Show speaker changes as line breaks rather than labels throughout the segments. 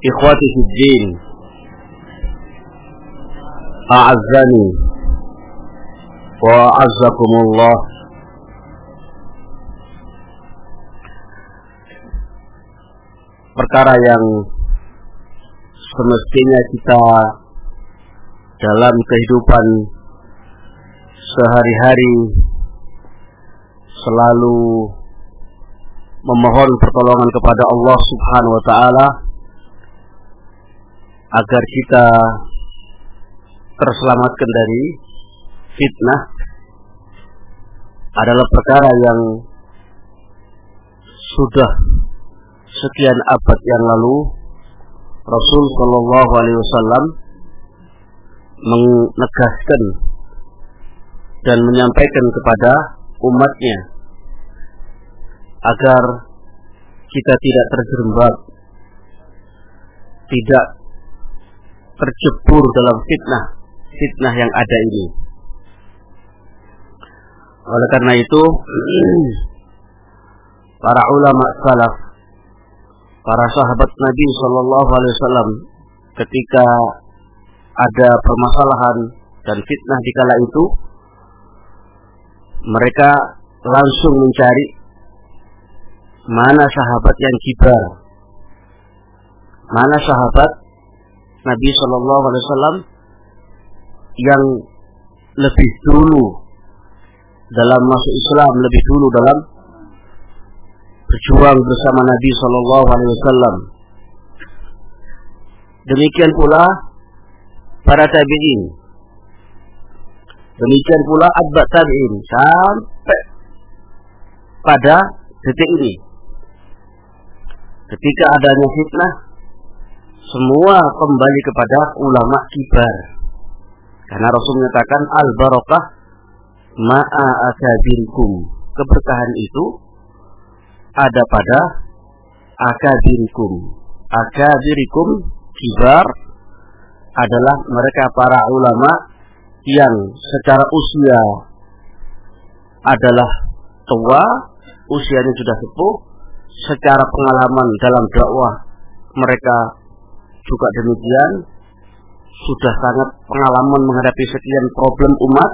ikhwati fiddin a'azzani. Wa a'azzakumullah. Perkara yang semestinya kita dalam kehidupan sehari-hari selalu memohon pertolongan kepada Allah Subhanahu wa taala agar kita terselamatkan dari fitnah adalah perkara yang sudah sekian abad yang lalu Rasul Shallallahu Alaihi Wasallam menegaskan dan menyampaikan kepada umatnya agar kita tidak terjerembab, tidak tercebur dalam fitnah, fitnah yang ada ini. Oleh karena itu, para ulama salaf, para sahabat Nabi Shallallahu Alaihi Wasallam, ketika ada permasalahan dan fitnah di kala itu, mereka langsung mencari mana sahabat yang kibar, mana sahabat Nabi Shallallahu Alaihi Wasallam yang lebih dulu dalam masuk Islam, lebih dulu dalam berjuang bersama Nabi Shallallahu Alaihi Wasallam. Demikian pula para tabiin. Demikian pula abad tabiin sampai pada detik ini. Ketika adanya fitnah, semua kembali kepada ulama kibar. Karena Rasul menyatakan al barakah ma'a akabirikum. Keberkahan itu ada pada akabirikum. Akabirikum kibar adalah mereka para ulama yang secara usia adalah tua, usianya sudah sepuh, secara pengalaman dalam dakwah mereka juga demikian sudah sangat pengalaman menghadapi sekian problem umat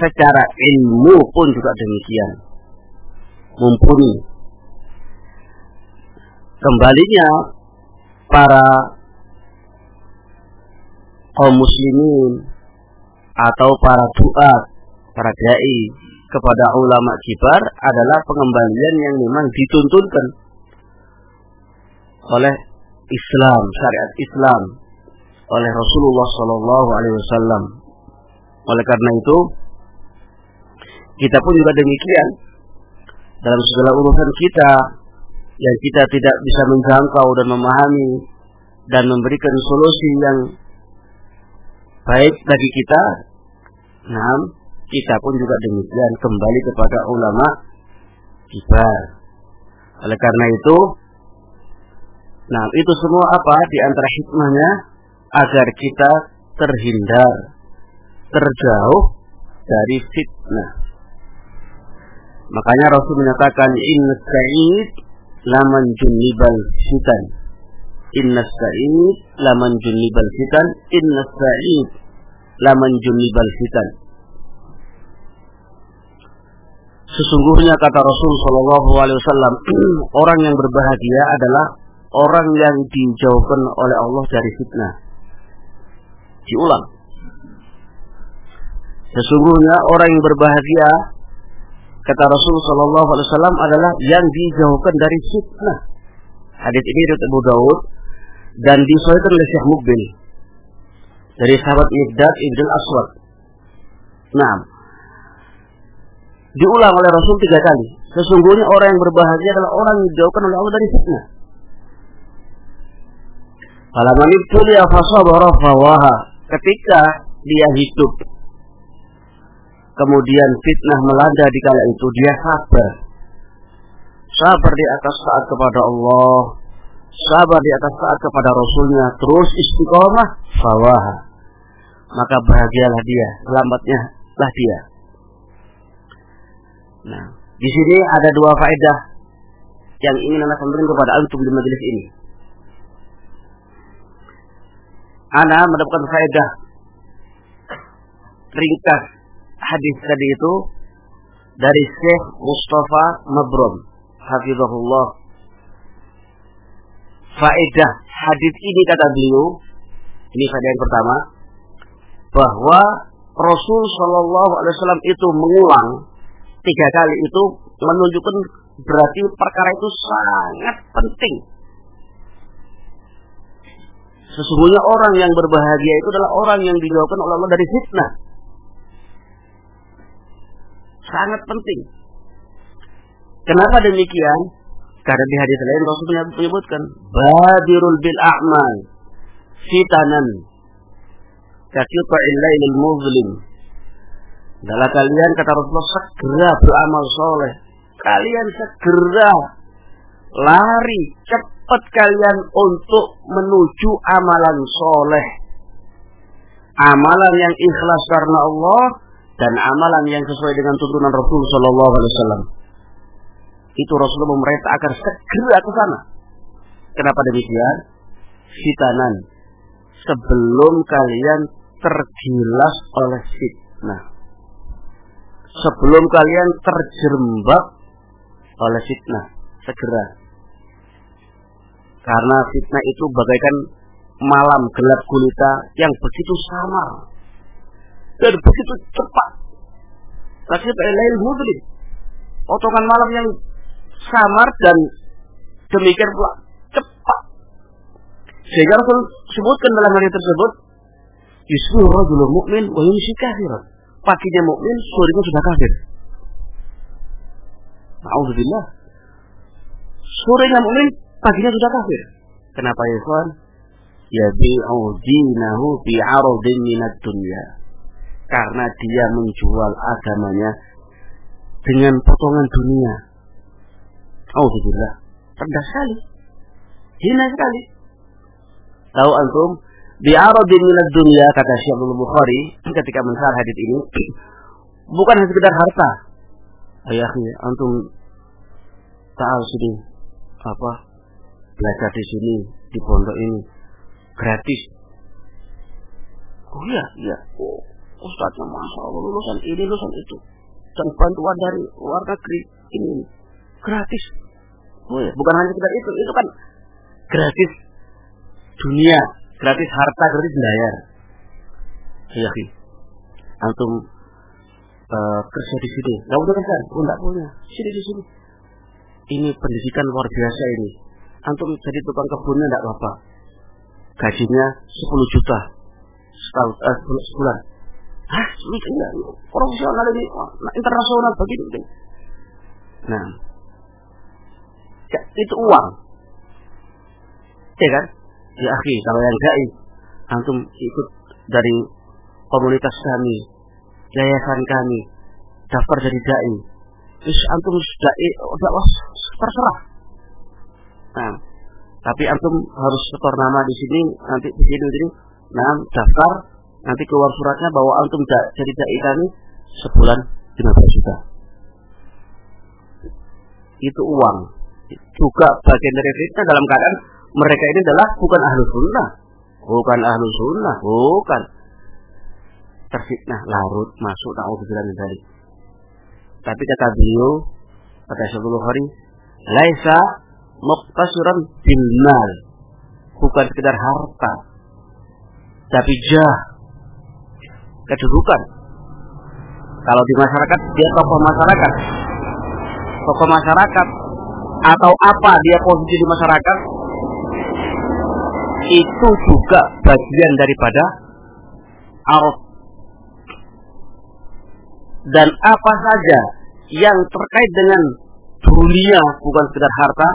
secara ilmu pun juga demikian. Mumpuni. Kembalinya para kaum muslimin atau para duat para dai kepada ulama kibar adalah pengembalian yang memang dituntunkan oleh Islam, syariat Islam oleh Rasulullah Shallallahu Alaihi Wasallam. Oleh karena itu, kita pun juga demikian dalam segala urusan kita yang kita tidak bisa menjangkau dan memahami dan memberikan solusi yang baik bagi kita. Nah, kita pun juga demikian kembali kepada ulama kibar. Oleh karena itu, nah itu semua apa di antara hikmahnya agar kita terhindar, terjauh dari fitnah. Makanya Rasul menyatakan inna sa'id laman junnibal fitan. Inna sa'id laman junnibal fitan. Inna sa'id laman junnibal fitan. Sesungguhnya kata Rasul Shallallahu Alaihi Wasallam, orang yang berbahagia adalah orang yang dijauhkan oleh Allah dari fitnah. Diulang. Sesungguhnya orang yang berbahagia kata Rasul Shallallahu Alaihi Wasallam adalah yang dijauhkan dari fitnah. Hadits ini dari Abu Daud dan disahkan oleh Syekh Mukbil dari sahabat Ibdad Ibn Aswad. Nah, diulang oleh Rasul tiga kali. Sesungguhnya orang yang berbahagia adalah orang yang dijauhkan oleh Allah dari fitnah. Falamani tulia fasabara fawaha. Ketika dia hidup kemudian fitnah melanda di kala itu dia sabar. Sabar di atas saat kepada Allah, sabar di atas saat kepada Rasulnya, terus istiqomah fawaha. Maka bahagialah dia, selamatnya lah dia. Nah, di sini ada dua faedah yang ingin anak sampaikan kepada antum di majelis ini. Ana mendapatkan faedah ringkas hadis tadi itu dari Syekh Mustafa Mabrum hafizahullah faedah hadis ini kata beliau ini faedah yang pertama bahwa Rasul Shallallahu Alaihi Wasallam itu mengulang tiga kali itu menunjukkan berarti perkara itu sangat penting. Sesungguhnya orang yang berbahagia itu adalah orang yang dijauhkan oleh Allah dari fitnah. Sangat penting. Kenapa demikian? Karena di hadis lain Rasul menyebutkan badirul bil a'mal fitanan kaqiqa'il lailil muzlim. Dalam kalian kata Rasulullah segera beramal soleh. Kalian segera lari cepat kalian untuk menuju amalan soleh. Amalan yang ikhlas karena Allah dan amalan yang sesuai dengan tuntunan Rasul Shallallahu Alaihi Wasallam. Itu Rasulullah memerintah agar segera ke sana. Kenapa demikian? Fitanan. Sebelum kalian tergilas oleh fitnah. Sebelum kalian terjerembab oleh fitnah. Segera. Karena fitnah itu bagaikan malam gelap gulita yang begitu samar dan begitu cepat. Tapi lain mudlim. Potongan malam yang samar dan demikian pula cepat. Sehingga Rasul sebutkan dalam hal tersebut, Yusuf rajul mukmin wa yumsi kafir. Paginya mukmin, sorenya sudah kafir. Alhamdulillah. Sorenya mukmin, paginya sudah kafir. Kenapa ya, kawan? Yabi'u dinahu bi'aradin minat dunya karena dia menjual agamanya dengan potongan dunia. Alhamdulillah, rendah sekali, hina sekali. Tahu antum, di aradin minat dunia kata Syekh Bukhari ketika mensar hadis ini bukan hanya sekedar harta. Ayahnya antum tahu sini apa belajar di sini di pondok ini gratis. Oh iya, iya. Oh, Ustaznya masya lulusan ini lulusan itu dan bantuan dari luar negeri ini gratis. Oh ya, bukan hanya sekedar itu, itu kan gratis dunia, gratis harta, gratis bayar. Iya, antum uh, kerja di sini, nggak punya kerja, oh, nggak punya, sini di sini. Ini pendidikan luar biasa ini. Antum jadi tukang kebunnya nggak apa-apa. Gajinya 10 juta setahun, uh, sebulan Hah, enggak, profesional ini, nah, internasional begini. Nah, itu uang. Ya kan? Ya akhi, kalau yang dai, antum ikut dari komunitas kami, yayasan kami, daftar jadi dai. Terus antum dai, dakwah terserah. Nah, tapi antum harus setor nama di sini, nanti di sini, di. Nah, daftar, nanti keluar suratnya bahwa antum jadi dai kami sebulan 15 juta. Itu uang. Juga bagian dari fitnah dalam keadaan mereka ini adalah bukan ahlu sunnah. Bukan ahlu sunnah. Bukan. Terfitnah larut masuk na'udzubillah dari. Tapi kata beliau, kata Syaikhul Bukhari, laisa muqtasiran bil. Bukan sekedar harta. Tapi jah kedudukan. Kalau di masyarakat dia tokoh masyarakat, tokoh masyarakat atau apa dia posisi di masyarakat itu juga bagian daripada arus dan apa saja yang terkait dengan dunia bukan sekedar harta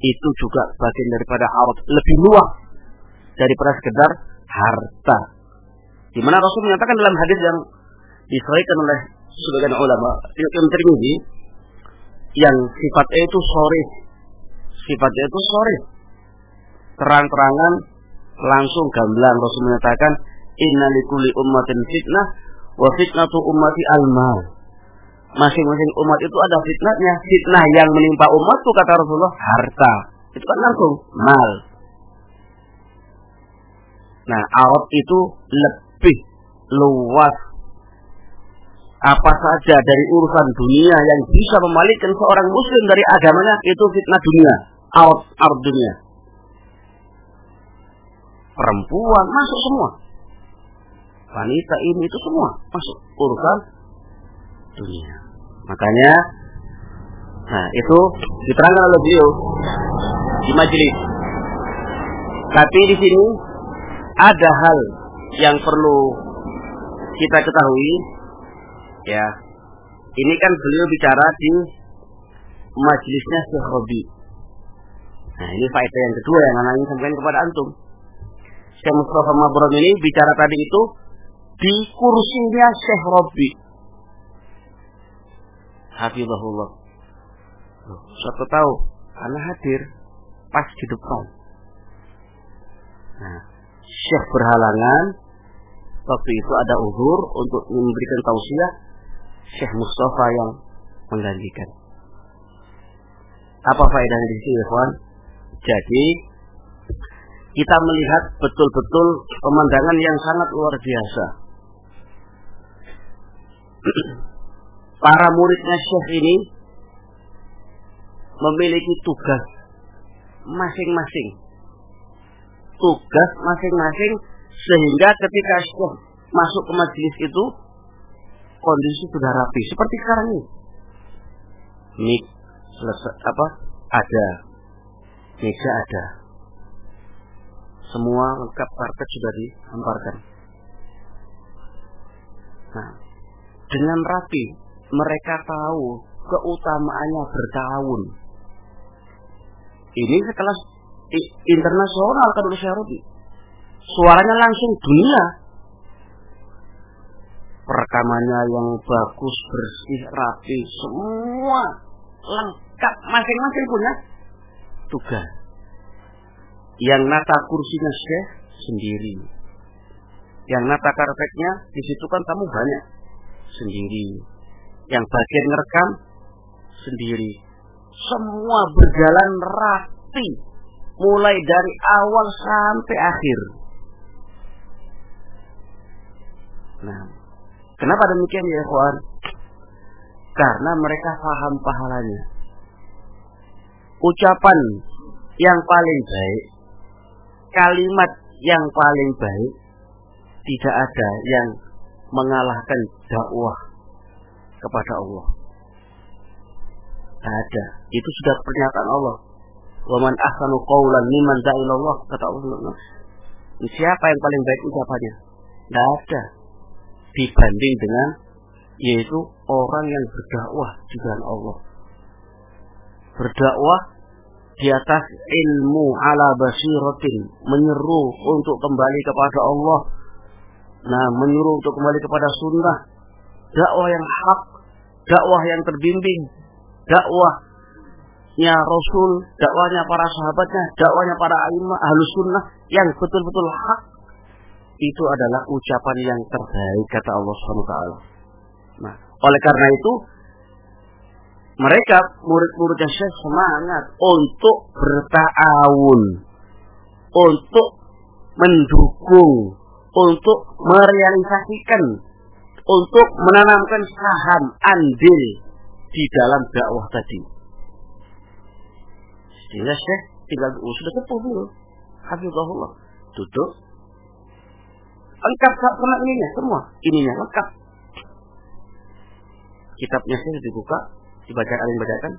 itu juga bagian daripada arus lebih luas daripada sekedar harta. Di mana Rasul menyatakan dalam hadis yang disahkan oleh sebagian ulama, Ibnu Tirmidzi, yang sifatnya itu sore, sifatnya itu sore, terang-terangan, langsung gamblang Rasul menyatakan, Inna likuli ummatin fitnah, wa fitnatu ummati al-mal. Masing-masing umat itu ada fitnahnya. Fitnah yang menimpa umat itu kata Rasulullah harta. Itu kan langsung mal. Nah, Arab itu lebih luas apa saja dari urusan dunia yang bisa membalikkan seorang muslim dari agamanya itu fitnah dunia, Arab, Arab dunia. Perempuan masuk semua. Wanita ini itu semua masuk urusan dunia. Makanya nah itu diterangkan oleh beliau di majelis. Tapi di sini ada hal yang perlu kita ketahui ya. Ini kan beliau bicara di majelisnya Syekh Robi. Nah, ini faedah yang kedua yang anak sampaikan kepada antum. Syekh Mustafa Mabron ini bicara tadi itu di kursinya Syekh Robi. Hafizahullah. Satu tahu, anak hadir pas di depan. Nah, Syekh berhalangan waktu itu ada uzur untuk memberikan tausiah Syekh Mustafa yang menggantikan. Apa faedahnya di sini, kawan? Jadi kita melihat betul-betul pemandangan yang sangat luar biasa. Para muridnya Syekh ini memiliki tugas masing-masing. Tugas masing-masing sehingga ketika Syekh masuk ke majelis itu kondisi sudah rapi seperti sekarang ini. Mik selesai apa? Ada. Meja ada. Semua lengkap karpet sudah dihamparkan. Nah, dengan rapi mereka tahu keutamaannya bertahun. Ini sekelas internasional kan Syarudi. Suaranya langsung dunia. Perekamannya yang bagus, bersih, rapi, semua lengkap masing-masing punya tugas. Yang nata kursinya Syekh sendiri. Yang nata karpetnya di situ kan tamu banyak sendiri. Yang bagian ngerekam sendiri. Semua berjalan rapi mulai dari awal sampai akhir. Nah, kenapa demikian ya kawan? Karena mereka paham pahalanya. Ucapan yang paling baik, kalimat yang paling baik, tidak ada yang mengalahkan dakwah kepada Allah. Ada. Itu sudah pernyataan Allah. Waman ahsanu qawlan mimman da'ilallah kata Allah. Siapa yang paling baik ucapannya? Tidak ada. Dibanding dengan yaitu orang yang berdakwah di jalan Allah. Berdakwah di atas ilmu ala basiratin, menyeru untuk kembali kepada Allah Nah, menyuruh untuk kembali kepada sunnah, dakwah yang hak, dakwah yang terbimbing, dakwahnya Rasul, dakwahnya para sahabatnya, dakwahnya para imam ahlu sunnah yang betul-betul hak, itu adalah ucapan yang terbaik kata Allah SWT. Nah, oleh karena itu mereka murid-muridnya Syekh semangat untuk bertahun, untuk mendukung untuk merealisasikan untuk menanamkan saham andil di dalam dakwah tadi. Sehingga Syekh tinggal oh, sudah sepuh dulu. Duduk. Lengkap sama ininya semua. Ininya lengkap. Kitabnya saya dibuka, dibaca alim bacakan,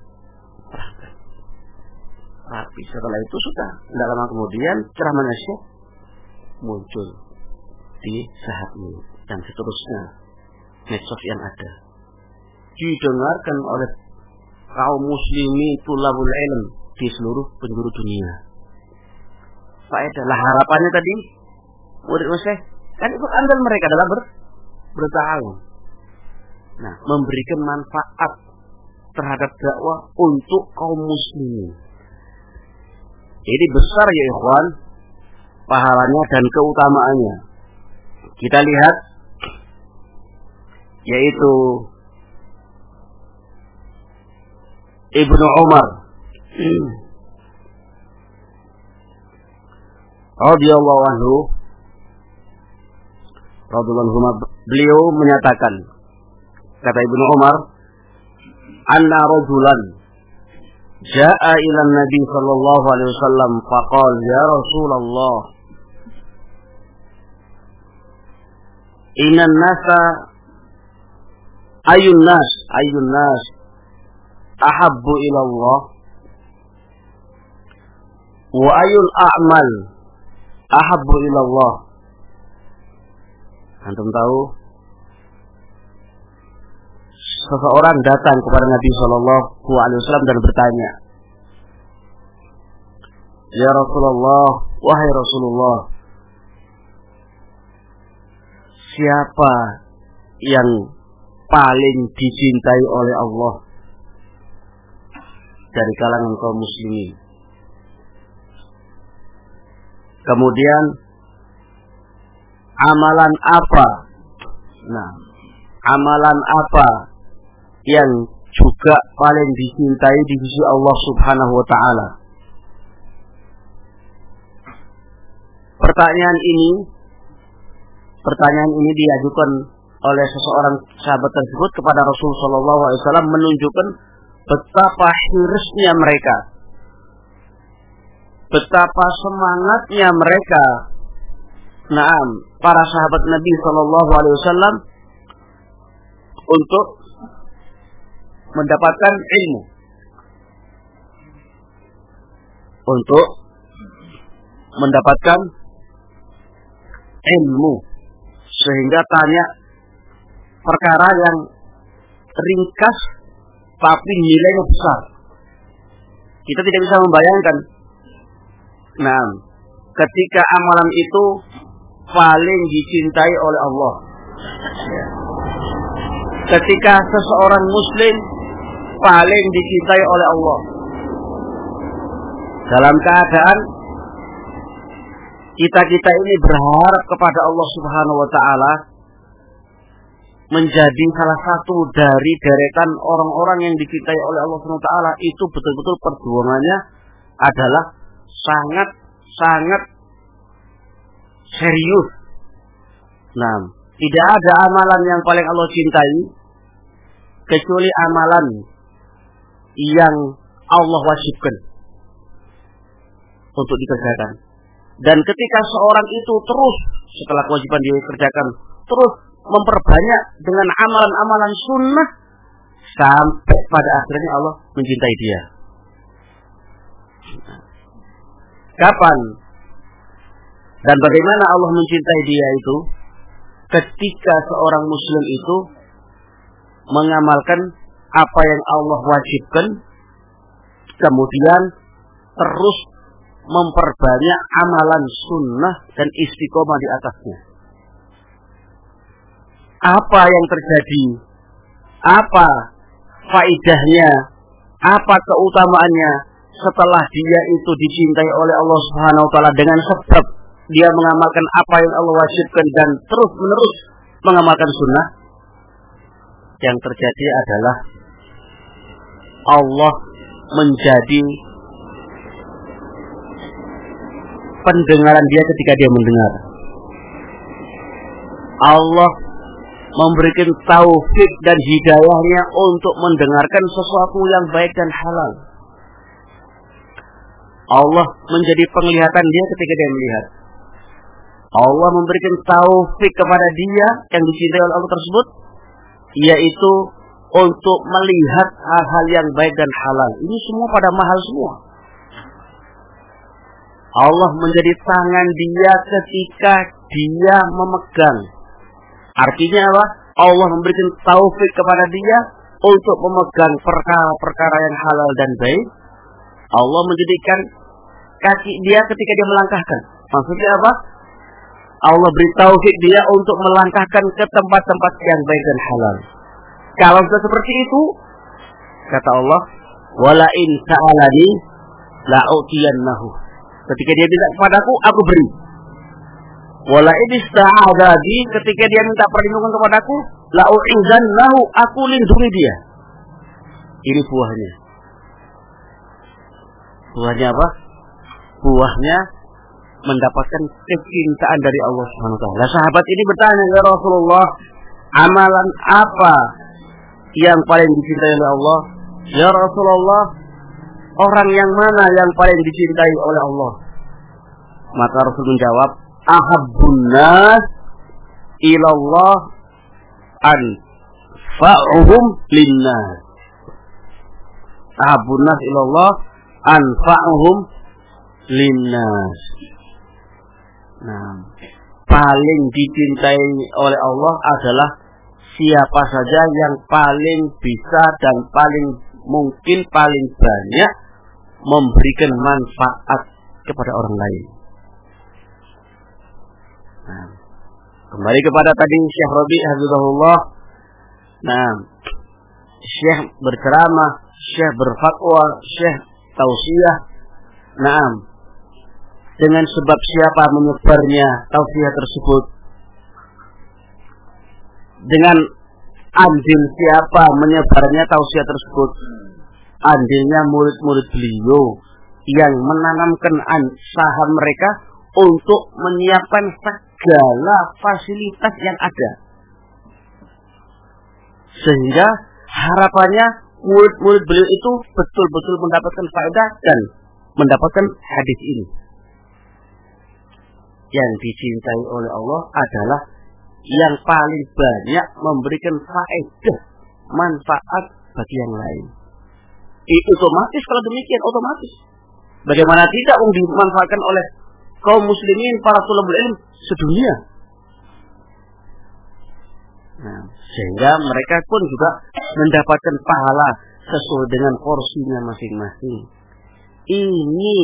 Rapi. Setelah itu sudah. Tidak lama kemudian ceramahnya Syekh muncul di sahatmu dan seterusnya medsos yang ada didengarkan oleh kaum muslimin tulabul ilm di seluruh penjuru dunia faedah. Harapannya tadi murid Syekh kan ikut andal mereka adalah ber, bertahun. Nah, memberikan manfaat terhadap dakwah untuk kaum muslimin. Ini besar ya ikhwan pahalanya dan keutamaannya. Kita lihat yaitu Ibnu Umar radhiyallahu anhu radhiyallahu beliau menyatakan kata Ibnu Umar anna rajulan jaa ila Nabi sallallahu alaihi wasallam faqala ya Rasulullah Inna nasa ayun nas ayun nas. Ahabbu ila Allah wa ayul a'mal. Ahabbu ila Allah Antum tahu? Seseorang datang kepada Nabi Shallallahu Alaihi Wasallam dan bertanya, Ya Rasulullah, wahai Rasulullah, siapa yang paling dicintai oleh Allah dari kalangan kaum muslimin? Kemudian amalan apa? Nah, amalan apa yang juga paling dicintai di sisi Allah Subhanahu wa taala? Pertanyaan ini pertanyaan ini diajukan oleh seseorang sahabat tersebut kepada Rasul Shallallahu Alaihi Wasallam menunjukkan betapa hirusnya mereka, betapa semangatnya mereka. Naam, para sahabat Nabi Shallallahu Alaihi Wasallam untuk mendapatkan ilmu, untuk mendapatkan ilmu. Sehingga tanya perkara yang ringkas tapi nilainya besar. Kita tidak bisa membayangkan. Nah, ketika amalan itu paling dicintai oleh Allah. Ketika seseorang muslim paling dicintai oleh Allah. Dalam keadaan kita-kita ini berharap kepada Allah Subhanahu wa taala menjadi salah satu dari deretan orang-orang yang dicintai oleh Allah taala itu betul-betul perjuangannya adalah sangat sangat serius. Nah, tidak ada amalan yang paling Allah cintai kecuali amalan yang Allah wajibkan untuk dikerjakan. Dan ketika seorang itu terus setelah kewajiban dia kerjakan terus memperbanyak dengan amalan-amalan sunnah sampai pada akhirnya Allah mencintai dia. Kapan dan bagaimana Allah mencintai dia itu? Ketika seorang muslim itu mengamalkan apa yang Allah wajibkan kemudian terus memperbanyak amalan sunnah dan istiqomah di atasnya. Apa yang terjadi? Apa faidahnya? Apa keutamaannya setelah dia itu dicintai oleh Allah Subhanahu wa taala dengan sebab dia mengamalkan apa yang Allah wajibkan dan terus menerus mengamalkan sunnah? Yang terjadi adalah Allah menjadi pendengaran dia ketika dia mendengar. Allah memberikan taufik dan hidayahnya untuk mendengarkan sesuatu yang baik dan halal. Allah menjadi penglihatan dia ketika dia melihat. Allah memberikan taufik kepada dia yang dicintai oleh Allah tersebut, yaitu untuk melihat hal-hal yang baik dan halal. Ini semua pada mahal semua. Allah menjadi tangan dia ketika dia memegang. Artinya apa? Allah memberikan taufik kepada dia untuk memegang perkara-perkara yang halal dan baik. Allah menjadikan kaki dia ketika dia melangkahkan. Maksudnya apa? Allah beri taufik dia untuk melangkahkan ke tempat-tempat yang baik dan halal. Kalau sudah seperti itu, kata Allah, wala in la'utiyannahu. Ketika dia minta kepadaku, aku beri. Wala in ista'adadi ketika dia minta perlindungan kepadaku, la'u'izannahu, aku lindungi dia. Ini buahnya. Buahnya apa? Buahnya mendapatkan kecintaan dari Allah Subhanahu wa taala. Sahabat ini bertanya ya Rasulullah, amalan apa yang paling dicintai oleh Allah? Ya Rasulullah, orang yang mana yang paling dicintai oleh Allah? Maka Rasul menjawab, ahabbun nas ilallah an fa'uhum linnas. Ahabbun nas ilallah anfa'uhum linnas. Nah, paling dicintai oleh Allah adalah siapa saja yang paling bisa dan paling mungkin paling banyak memberikan manfaat kepada orang lain. Kembali kepada tadi Syekh Rabi Hafizahullah. Nah, Syekh berceramah, Syekh berfatwa, Syekh tausiah. Naam. Dengan sebab siapa menyebarnya tausiah tersebut? Dengan andil siapa menyebarnya tausiah tersebut? Andilnya murid-murid beliau yang menanamkan saham mereka untuk menyiapkan segala fasilitas yang ada. Sehingga harapannya murid-murid beliau itu betul-betul mendapatkan faedah dan mendapatkan hadis ini. Yang dicintai oleh Allah adalah yang paling banyak memberikan faedah, manfaat bagi yang lain. Itu otomatis kalau demikian otomatis. Bagaimana tidak dimanfaatkan oleh kaum muslimin para tulabul ilm sedunia Nah, sehingga mereka pun juga mendapatkan pahala sesuai dengan porsinya masing-masing. Ini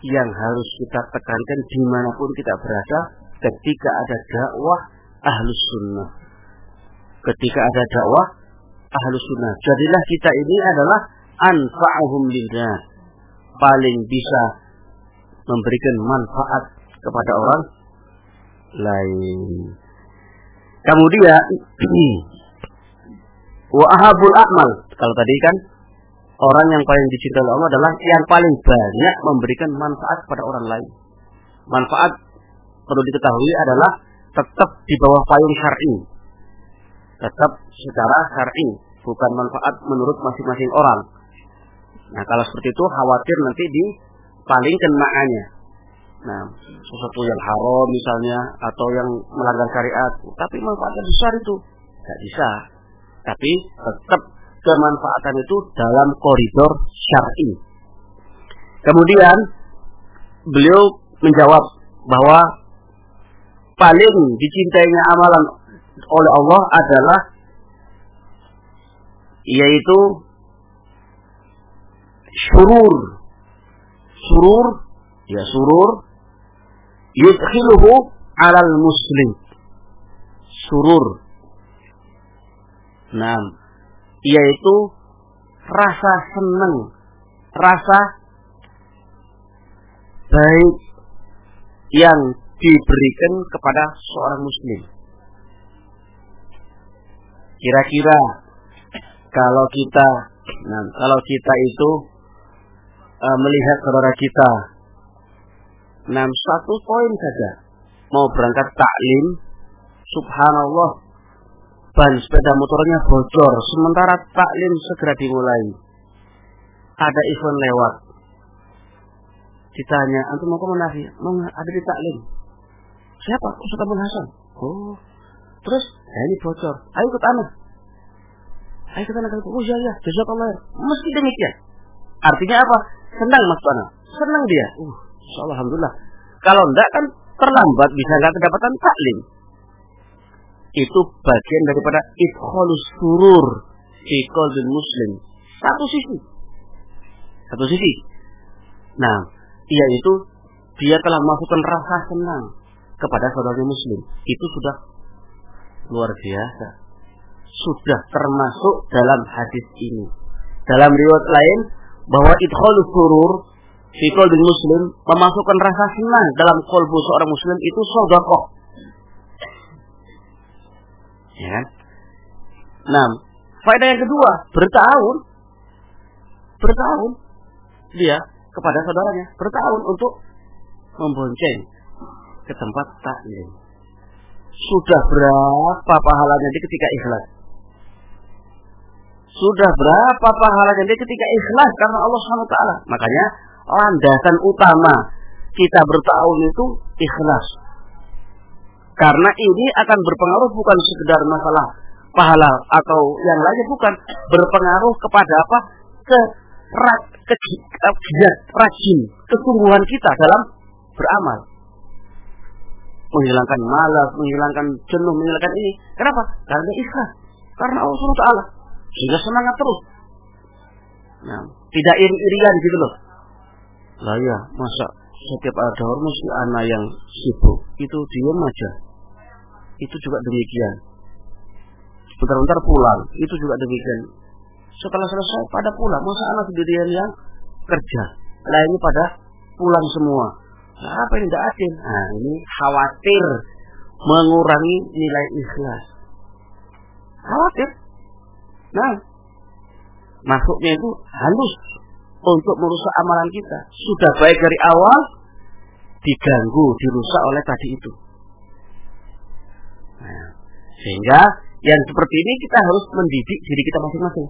yang harus kita tekankan di mana pun kita berada ketika ada dakwah ahlus sunnah. Ketika ada dakwah ahlus sunnah. Jadilah kita ini adalah anfa'uhum lillah. Paling bisa memberikan manfaat kepada orang lain. Kemudian wa ahabul akmal. Kalau tadi kan orang yang paling dicintai Allah adalah yang paling banyak memberikan manfaat kepada orang lain. Manfaat perlu diketahui adalah tetap di bawah payung syar'i. Tetap secara syar'i, bukan manfaat menurut masing-masing orang. Nah, kalau seperti itu khawatir nanti dipalingkan maknanya. Nah, sesuatu yang haram misalnya atau yang melanggar syariat, tapi manfaatnya besar itu. Tidak bisa. Tapi tetap kemanfaatan itu dalam koridor syar'i. Kemudian beliau menjawab bahwa paling dicintainya amalan oleh Allah adalah yaitu surur. Surur ya surur yudkhiluhu alal muslim. Surur. Nah yaitu rasa senang rasa baik yang diberikan kepada seorang muslim. Kira-kira kalau kita nah kalau kita itu uh, melihat saudara kita Nah, satu poin saja. Mau berangkat taklim, subhanallah, ban sepeda motornya bocor, sementara taklim segera dimulai. Ada event lewat. Ditanya, antum mau ke mana? Mau ada di taklim. Siapa? Ustaz Abdul Hasan. Oh. Terus, ya ini bocor. Ayo ke tanah. Ayo ke tanah. Oh iya iya, jazakallah. Mesti demikian. Artinya apa? Senang Mas Bana. Senang dia. Uh, alhamdulillah. Kalau enggak kan terlambat bisa enggak kedapatan taklim. Itu bagian daripada idkhalus surur fi muslim. Satu sisi. Satu sisi. Nah, yaitu dia telah melakukan rasa senang kepada saudara muslim. Itu sudah luar biasa. Sudah termasuk dalam hadis ini. Dalam riwayat lain bahwa idkhalus surur fi qalbi muslim memasukkan rasa senang dalam kalbu seorang muslim itu sedekah. Ya kan? Nah, faedah yang kedua, bertahun bertahun dia kepada saudaranya, bertahun untuk membonceng ke tempat taklim. Sudah berapa pahalanya dia ketika ikhlas? Sudah berapa pahalanya? Dia ketika ikhlas karena Allah SWT. Makanya landasan utama kita bertahun itu ikhlas. Karena ini akan berpengaruh bukan sekedar masalah pahala atau yang lainnya bukan. Berpengaruh kepada apa? Ke ke, ke rajin kesungguhan kita dalam beramal. Menghilangkan malas menghilangkan jenuh menghilangkan ini. Kenapa? Karena ikhlas. Karena Allah SWT sehingga semangat terus. Nah, tidak iri-irian gitu loh. Lah ya masa setiap ada orang si anak yang sibuk. Itu diam aja. Itu juga demikian. Sebentar-bentar pulang. Itu juga demikian. Setelah selesai pada pulang. Masa anak sendirian yang kerja. Lainnya pada pulang semua. Nah, apa yang tidak adil? Nah ini khawatir mengurangi nilai ikhlas. Khawatir nah masuknya itu halus untuk merusak amalan kita sudah baik dari awal diganggu dirusak oleh tadi itu nah, sehingga yang seperti ini kita harus mendidik diri kita masing-masing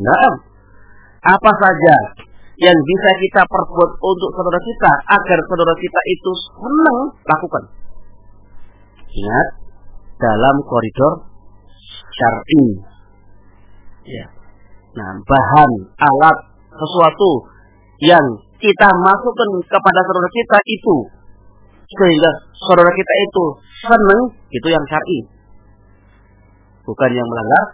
Nah, apa saja yang bisa kita perbuat untuk saudara kita agar saudara kita itu senang lakukan. Ingat dalam koridor syar'i. Ya. Nah, bahan, alat, sesuatu yang kita masukkan kepada saudara kita itu sehingga saudara kita itu senang itu yang syar'i. Bukan yang melanggar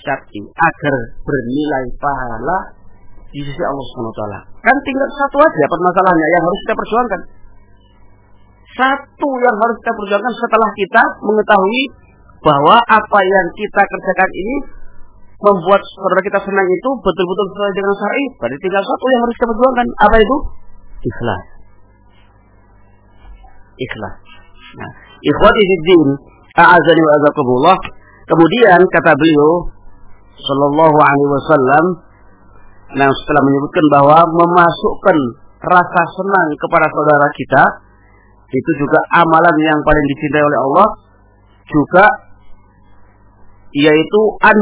syar'i agar bernilai pahala di sisi Allah Subhanahu wa taala. Kan tinggal satu aja permasalahannya yang harus kita perjuangkan. Satu yang harus kita perjuangkan setelah kita mengetahui bahwa apa yang kita kerjakan ini membuat saudara kita senang itu betul-betul sesuai dengan syar'i. Berarti tinggal satu yang harus kita perjuangkan. Apa itu? Ikhlas. Ikhlas. Nah, ikhwati fiddin, a'azani wa azakumullah. Kemudian kata beliau, Shallallahu Alaihi Wasallam nah setelah menyebutkan bahwa memasukkan rasa senang kepada saudara kita itu juga amalan yang paling dicintai oleh Allah juga yaitu an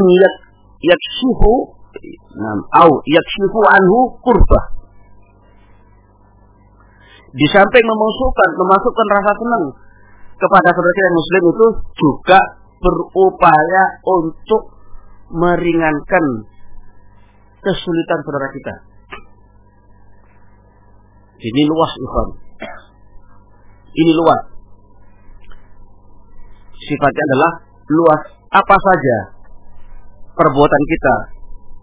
yakshifu nam au yakshifu anhu kurba di samping memasukkan memasukkan rasa senang kepada saudara kita muslim itu juga berupaya untuk meringankan kesulitan saudara kita. Ini luas, Ikhwan. Ini luas. Sifatnya adalah luas apa saja perbuatan kita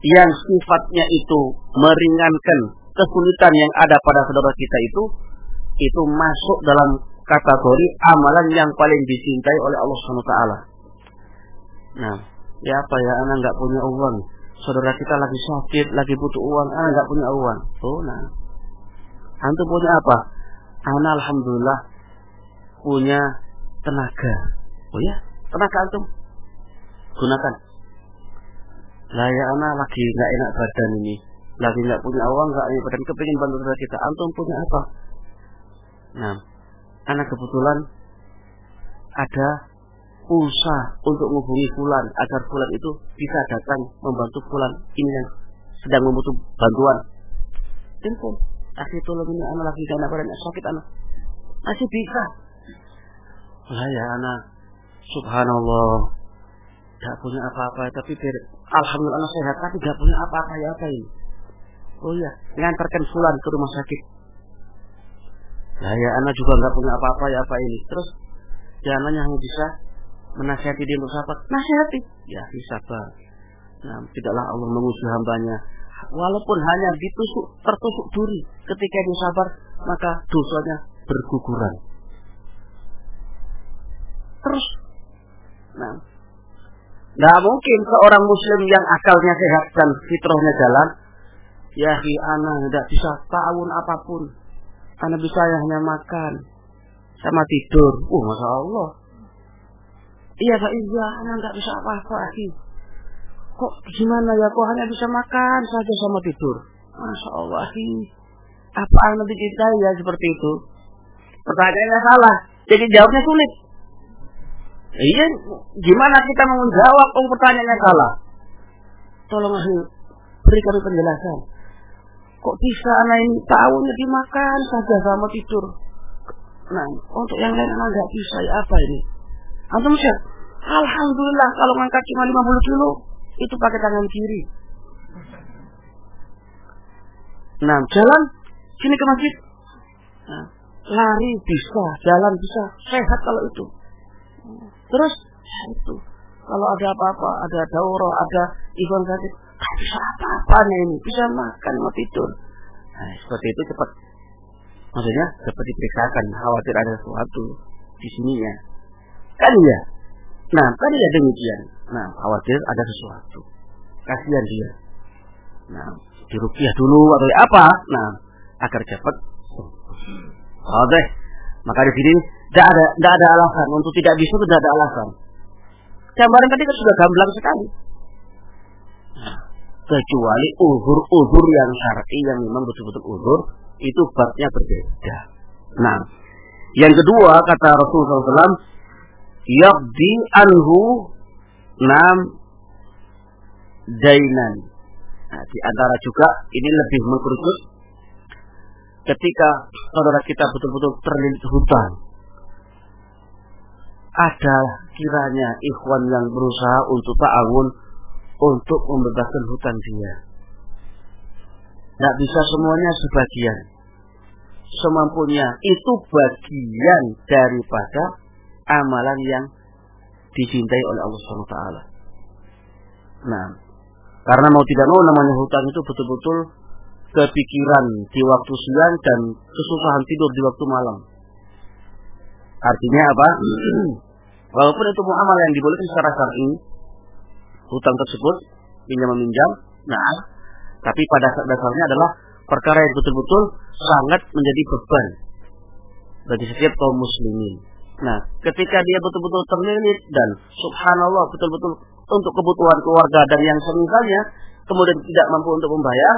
yang sifatnya itu meringankan kesulitan yang ada pada saudara kita itu itu masuk dalam kategori amalan yang paling dicintai oleh Allah Subhanahu taala. Nah, Ya apa ya, anak nggak punya uang. Saudara kita lagi sakit, lagi butuh uang, anak nggak punya uang. Oh, nah. Antum punya apa? Anak alhamdulillah punya tenaga. Oh ya, tenaga antum gunakan. Lah ya anak lagi nggak enak badan ini, lagi nggak punya uang, nggak enak badan, kepingin bantu saudara kita. Antum punya apa? Nah, anak kebetulan ada pulsa untuk menghubungi Fulan agar Fulan itu bisa datang membantu Fulan ini yang sedang membutuh bantuan. Telepon, kasih tolong ini anak lagi anak badan sakit anak. Masih bisa. Lah ya anak, subhanallah, tidak punya apa-apa tapi alhamdulillah sehat tapi tidak punya apa-apa ya apa ini. Oh iya, ngantarkan Fulan ke rumah sakit. Lah ya anak juga nggak punya apa-apa ya apa ini. Terus ya anaknya hanya bisa menasihati dia untuk sahabat, nasihati. Ya, sabar. Nah, tidaklah Allah menguji hambanya. walaupun hanya ditusuk tertusuk duri ketika dia sabar maka dosanya berguguran terus nah Nah mungkin seorang muslim yang akalnya sehat dan fitrahnya jalan Ya hi anak tidak bisa tahun apa pun. Anak bisa hanya makan Sama tidur. Uh Masya Allah. Iya Pak Iya anak nggak bisa apa-apa lagi Kok gimana ya? Kok hanya bisa makan saja sama tidur? Masya Allah Apa anak dicintai ya seperti itu? Pertanyaannya salah. Jadi jawabnya sulit Iya, gimana kita mau menjawab oh, pertanyaannya salah? Tolong beri kami penjelasan. Kok bisa anak ini tahunya dimakan saja sama tidur? Nah, untuk yang lain anak nggak bisa ya apa ini? Antum sih, Alhamdulillah kalau ngangkat cuma 50 kilo itu pakai tangan kiri. Nah, jalan sini ke masjid. Nah, lari bisa, jalan bisa, sehat kalau itu. Terus ya itu kalau ada apa-apa, ada dauro, ada event sakit, tak bisa apa-apa ini, bisa makan, mau tidur. Nah, seperti itu cepat. Maksudnya cepat diperiksakan, khawatir ada sesuatu di sininya. Kan ya? Nah, kan ya demikian. Nah, khawatir ada sesuatu. Kasihan dia. Nah, dirupiah dulu atau apa? Nah, agar cepat. Oke. Maka di sini tidak ada, tidak ada alasan untuk tidak bisa tidak ada alasan. Gambaran tadi kan sudah gamblang sekali. kecuali uzur-uzur yang syar'i yang memang betul-betul uzur itu babnya berbeda. Nah, yang kedua kata Rasulullah SAW, yaqdi anhu nam dainan. Nah, di antara juga ini lebih mengkerucut ketika saudara kita betul-betul terlilit hutang ada kiranya ikhwan yang berusaha untuk ta'awun untuk membebaskan hutang dia. Tidak bisa semuanya sebagian. Semampunya itu bagian daripada amalan yang dicintai oleh Allah SWT. Nah, karena mau tidak mau namanya hutang itu betul-betul kepikiran di waktu siang dan kesusahan tidur di waktu malam. Artinya apa? Walaupun itu muamal yang dibolehkan secara syar'i, hutang tersebut pinjam meminjam, nah, tapi pada dasarnya adalah perkara yang betul-betul sangat menjadi beban bagi setiap kaum muslimin. Nah, ketika dia betul-betul terlilit dan subhanallah betul-betul untuk kebutuhan keluarga dan yang semisalnya, kemudian tidak mampu untuk membayar,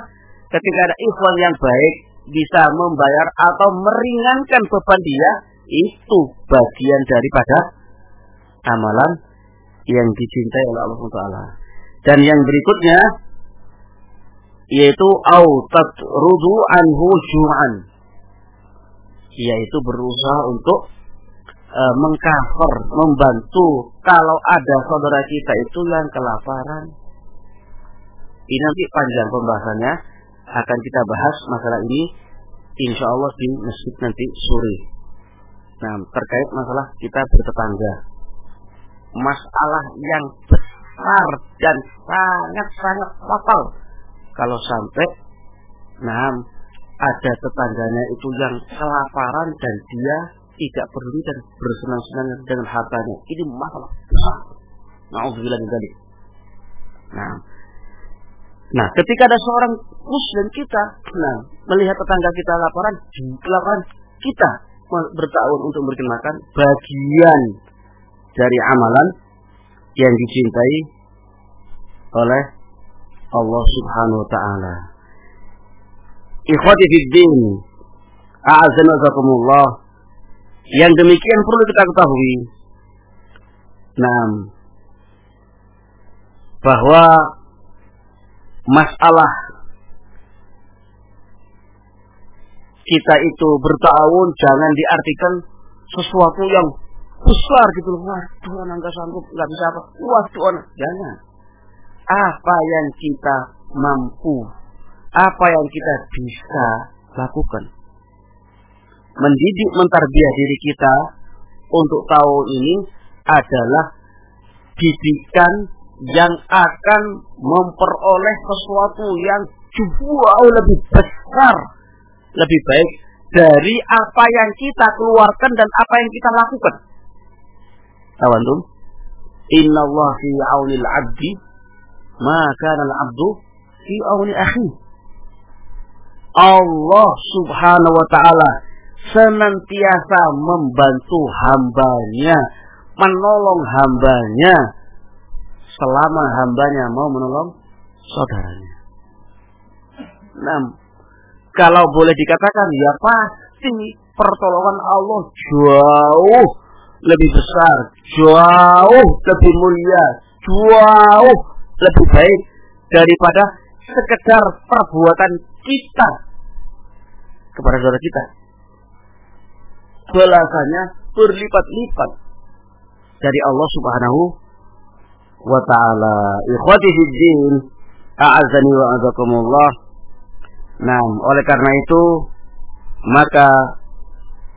ketika ada ikhwan yang baik bisa membayar atau meringankan beban dia, itu bagian daripada amalan yang dicintai oleh Allah Taala. Dan yang berikutnya yaitu autat rudu anhu ju'an yaitu berusaha untuk e, mengcover, membantu kalau ada saudara kita itu yang kelaparan. Ini nanti panjang pembahasannya akan kita bahas masalah ini insya Allah di masjid nanti sore. Nah, terkait masalah kita bertetangga. Masalah yang besar dan sangat-sangat fatal. Kalau sampai nah ada tetangganya itu yang kelaparan dan dia tidak peduli dan bersenang-senang dengan hartanya. Ini masalah besar. Dari. Nah, Nah, ketika ada seorang muslim kita, nah, melihat tetangga kita laparan, kelaparan kita bertahun untuk memberikan makan bagian dari amalan yang dicintai oleh Allah Subhanahu wa taala. Ikhwati fid din, a'azzanakumullah. Yang demikian perlu kita ketahui. Nah, bahwa masalah kita itu bertahun jangan diartikan sesuatu yang besar gitu loh. Waduh anak nggak sanggup, nggak bisa apa. Waduh anak, jangan. Apa yang kita mampu, apa yang kita bisa lakukan. Mendidik, mentarbiah diri kita untuk tahu ini adalah didikan yang akan memperoleh sesuatu yang jauh lebih besar, lebih baik dari apa yang kita keluarkan dan apa yang kita lakukan. Tahu? Inna Allah fi aunil abdi maka al-abdu fi auni akhi. Allah subhanahu wa ta'ala senantiasa membantu hambanya, menolong hambanya selama hambanya mau menolong saudaranya. Nah, kalau boleh dikatakan ya pasti pertolongan Allah jauh lebih besar, jauh lebih mulia, jauh lebih baik daripada sekedar perbuatan kita kepada saudara kita. Balasannya berlipat-lipat dari Allah Subhanahu wa taala. Ikhwati fiddin, a'azani wa azakumullah. Nah, oleh karena itu maka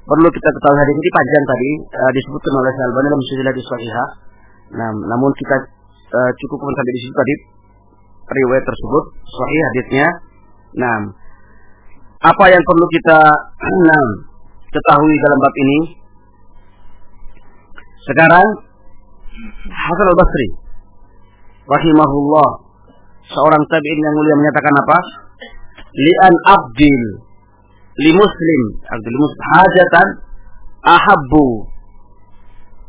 perlu kita ketahui hadis ini panjang tadi uh, disebutkan oleh Al-Albani dalam silsilah sahihah. Nah, namun kita uh, cukupkan sampai di situ tadi riwayat tersebut sahih hadisnya. Nah, apa yang perlu kita nah, ketahui dalam bab ini? Sekarang Hasan al-Basri rahimahullah. Seorang tabi'in yang mulia menyatakan apa? Li'an abdil li muslim. Abdil muslim. Hajatan ahabbu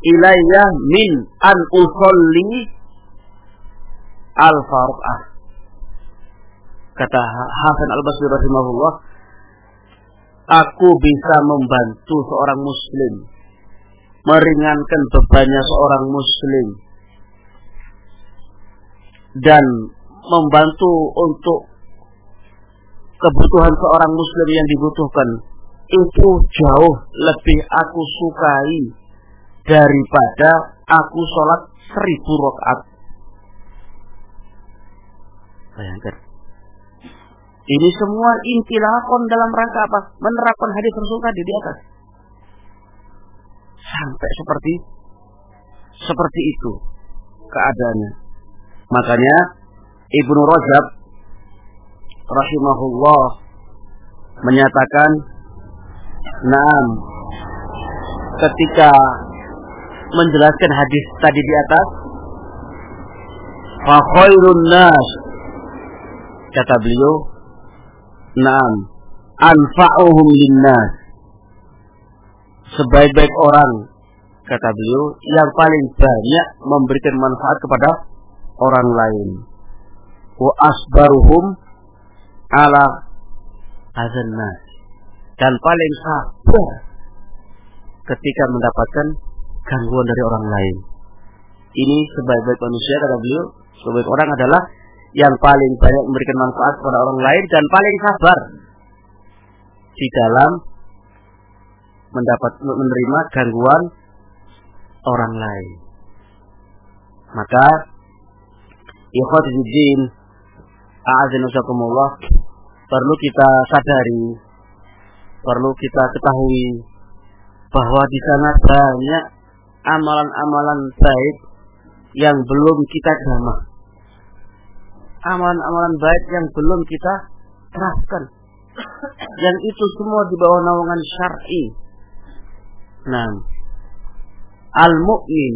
ilayya min an usolli al faruqah kata Hasan al-Basri rahimahullah aku bisa membantu seorang muslim meringankan bebannya seorang muslim dan membantu untuk kebutuhan seorang muslim yang dibutuhkan itu jauh lebih aku sukai daripada aku sholat seribu rakaat. Bayangkan. Ini semua intilakon dalam rangka apa? Menerapkan hadis Rasul tadi di atas. Sampai seperti seperti itu keadaannya. Makanya Ibnu Rajab rahimahullah menyatakan Naam ketika menjelaskan hadis tadi di atas fa khairun nas kata beliau Naam anfa'uhum linnas. Sebaik-baik orang kata beliau yang paling banyak memberikan manfaat kepada orang lain wa asbaruhum ala azan dan paling sabar ketika mendapatkan gangguan dari orang lain. Ini sebaik-baik manusia kata beliau, sebaik orang adalah yang paling banyak memberikan manfaat kepada orang lain dan paling sabar di dalam mendapat menerima gangguan orang lain. Maka ikhwatiddin a'azinusakumullah perlu kita sadari perlu kita ketahui bahwa di sana banyak amalan-amalan baik yang belum kita jamah amalan-amalan baik yang belum kita terapkan yang itu semua di bawah naungan syar'i. Nah al-mu'min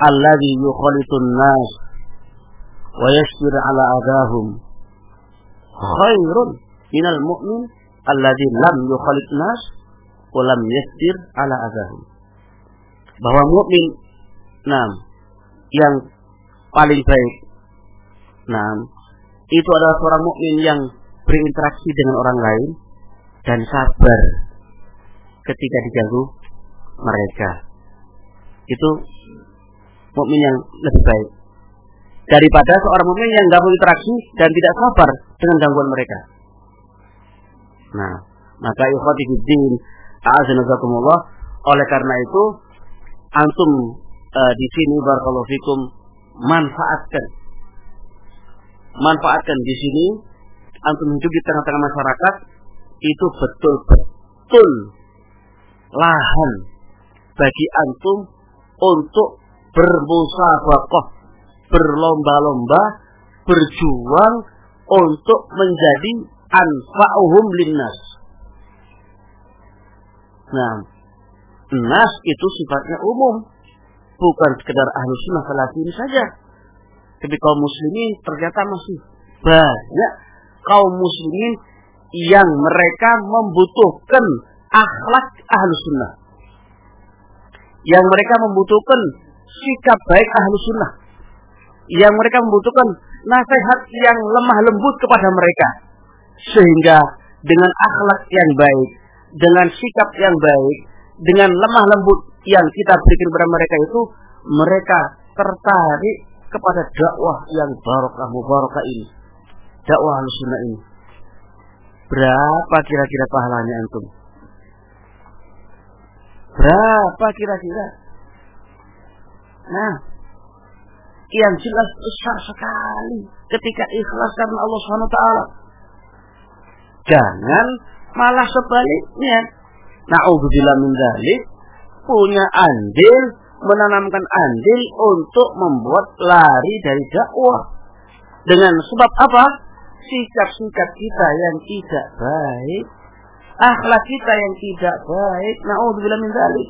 alladhi yukhalitun nas wa yashbir ala adahum khairun minal mu'min alladhi lam yukhalit nas wa lam yashbir ala adahum bahwa mukmin nah yang paling baik nah itu adalah seorang mukmin yang berinteraksi dengan orang lain dan sabar ketika diganggu mereka. Itu mukmin yang lebih baik daripada seorang mukmin yang gak berinteraksi dan tidak sabar dengan gangguan mereka. Nah, maka ikhwati fiddin, a'azanazakumullah, oleh karena itu antum uh, di sini barakallahu fikum manfaatkan. Manfaatkan di sini antum hidup di tengah-tengah masyarakat itu betul-betul lahan bagi antum untuk bermusabaqah berlomba-lomba berjuang untuk menjadi anfa'uhum linnas. Nah, nas itu sifatnya umum, bukan sekedar ahlu sunnah salatin saja. Tapi kaum muslimin ternyata masih banyak kaum muslimin yang mereka membutuhkan akhlak ahlu sunnah. Yang mereka membutuhkan sikap baik ahlu sunnah. Yang mereka membutuhkan nasihat yang lemah lembut kepada mereka. Sehingga dengan akhlak yang baik, dengan sikap yang baik, dengan lemah lembut yang kita berikan kepada mereka itu, mereka tertarik kepada dakwah yang barokah mubarakah ini. Dakwah sunnah ini. Berapa kira-kira pahalanya antum? Berapa kira-kira? Nah, yang jelas besar sekali ketika ikhlas karena Allah taala. Jangan malah sebaliknya. Nauzubillah min dzalik punya andil menanamkan andil untuk membuat lari dari dakwah. Dengan sebab apa? Sikap-sikap kita yang tidak baik, akhlak kita yang tidak baik. Nauzubillah min dzalik.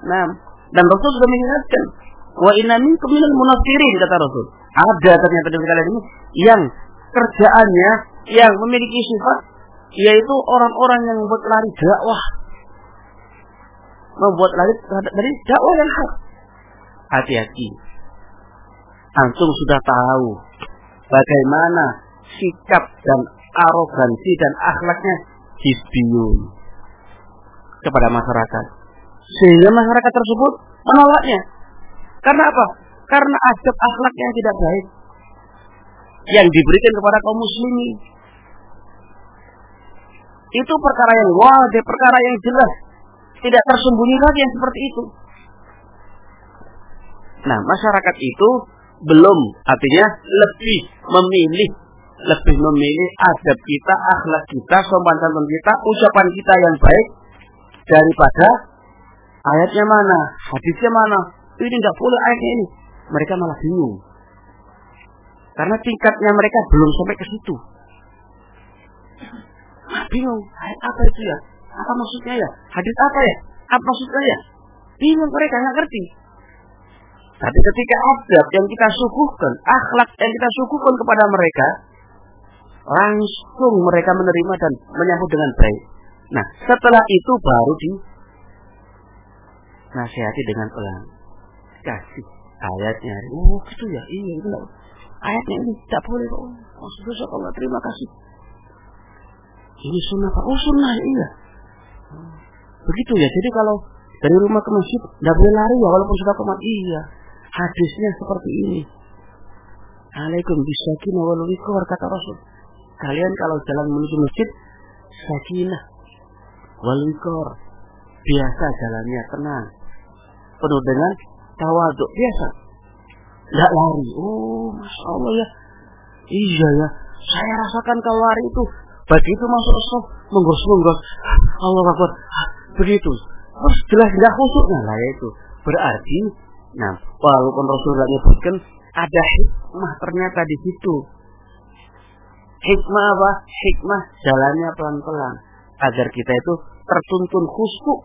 Nah, dan Rasul sudah mengingatkan, wa inna minkum minal munafirin kata Rasul. Ada ternyata di kalian ini yang kerjaannya yang memiliki sifat yaitu orang-orang yang membuat lari dakwah membuat lari dari dakwah yang hak. Hati-hati. Antum sudah tahu bagaimana sikap dan arogansi dan akhlaknya hizbiyun kepada masyarakat. Sehingga masyarakat tersebut menolaknya. Karena apa? Karena adab akhlaknya yang tidak baik yang diberikan kepada kaum muslimin. Itu perkara yang wajib, perkara yang jelas tidak tersembunyi lagi yang seperti itu. Nah, masyarakat itu belum artinya lebih memilih lebih memilih adab kita, akhlak kita, sopan santun kita, ucapan kita yang baik daripada ayatnya mana, hadisnya mana. Ini nggak boleh ayatnya ini. Mereka malah bingung. Karena tingkatnya mereka belum sampai ke situ. Bingung, ayat apa itu ya? Apa maksudnya ya? Hadis apa ya? Apa maksudnya ya? Bingung mereka nggak ngerti. Tapi ketika adab yang kita suguhkan, akhlak yang kita suguhkan kepada mereka, langsung mereka menerima dan menyambut dengan baik. Nah, setelah itu baru di nasihati dengan pelan. Kasih ayatnya. Oh, gitu ya. Iya, itu Ayatnya ini tidak boleh kok. Maksudnya kalau terima kasih. Ini sunnah Pak. Oh, sunnah iya. Begitu ya. Jadi kalau dari rumah ke masjid tidak boleh lari ya walaupun sudah komat. Iya. Hadisnya seperti ini. Alaikum bisakinah wal wikor kata Rasul. Kalian kalau jalan menuju masjid sakinah wal wikor. Biasa jalannya tenang. Penuh dengan tawaduk biasa. Tidak lari. Oh, masya Allah ya. Iya ya. Saya rasakan kalau lari itu Begitu masuk sof, menggos-menggos. Allah Akbar. Begitu. Terus jelas tidak khusyuknya lah itu. Berarti, nah, walaupun Rasulullah menyebutkan ada hikmah ternyata di situ. Hikmah apa? Hikmah jalannya pelan-pelan agar kita itu tertuntun khusyuk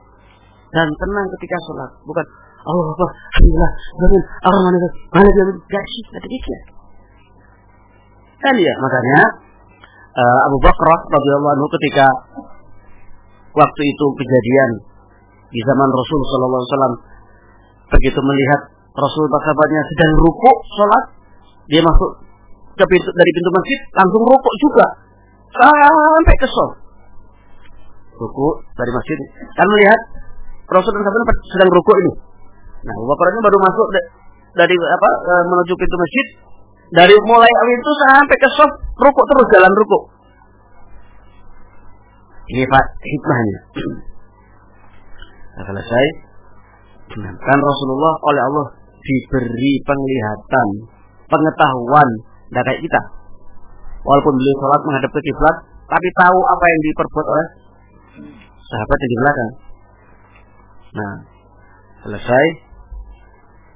dan tenang ketika sholat. Bukan Allah Akbar, Alhamdulillah, Amin, Ar-Rahman, Malik, Gak sih, ada Kan ya, makanya uh, Abu Bakar radhiyallahu anhu ketika waktu itu kejadian di zaman Rasul sallallahu alaihi wasallam begitu melihat Rasul sahabatnya sedang rukuk salat dia masuk ke pintu dari pintu masjid langsung rukuk juga. Sampai ke sholat rukuk dari masjid. Kan melihat Rasul dan sahabatnya sedang rukuk ini nah Abu Bakar ini baru masuk dari apa eh, menuju pintu masjid dari mulai itu sampai ke soft rukuk terus jalan rukuk. Ini Pak hikmahnya. Nah, selesai. Kan Rasulullah oleh Allah diberi penglihatan, pengetahuan dari kita. Walaupun beliau sholat menghadap ke kiblat, tapi tahu apa yang diperbuat oleh sahabat yang di belakang. Nah, selesai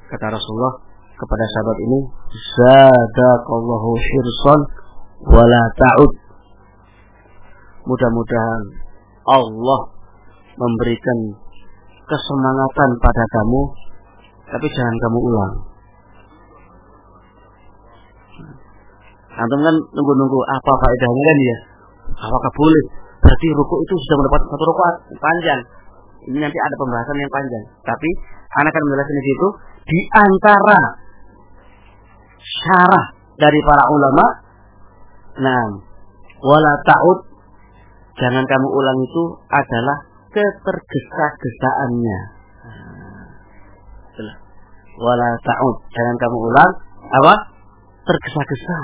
kata Rasulullah kepada sahabat ini zadakallahu hirsan wala ta'ud. Mudah-mudahan Allah memberikan kesemangatan pada kamu, tapi jangan kamu ulang. Antum kan nunggu-nunggu apa faedahnya kan ya? Apakah boleh? Berarti ruku itu sudah mendapat satu ruku panjang. Ini nanti ada pembahasan yang panjang. Tapi anak akan menjelaskan di situ di antara syarah dari para ulama. Nah, wala ta'ud jangan kamu ulang itu adalah ketergesa-gesaannya. Nah, wala ta'ud jangan kamu ulang apa? Tergesa-gesa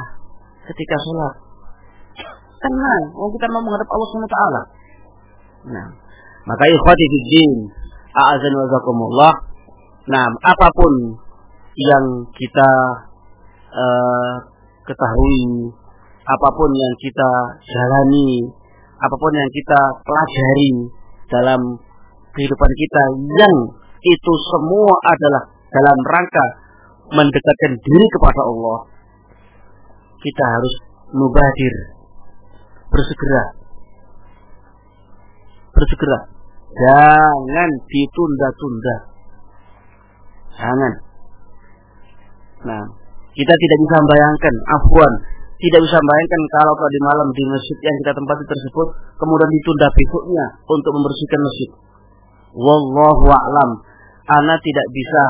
ketika sholat. Tenang, oh kita mau menghadap Allah SWT. Nah, maka ikhwati fiddin, a'azan wa zakumullah. Nah, apa pun yang kita uh, ketahui, apa pun yang kita jalani, apa pun yang kita pelajari dalam kehidupan kita yang itu semua adalah dalam rangka mendekatkan diri kepada Allah kita harus mubadir bersegera bersegera jangan ditunda-tunda. Jangan. Nah kita tidak bisa membayangkan afwan tidak bisa membayangkan kalau tadi malam di masjid yang kita tempati tersebut kemudian ditunda besoknya untuk membersihkan masjid. Wallahu a'lam. Ana tidak bisa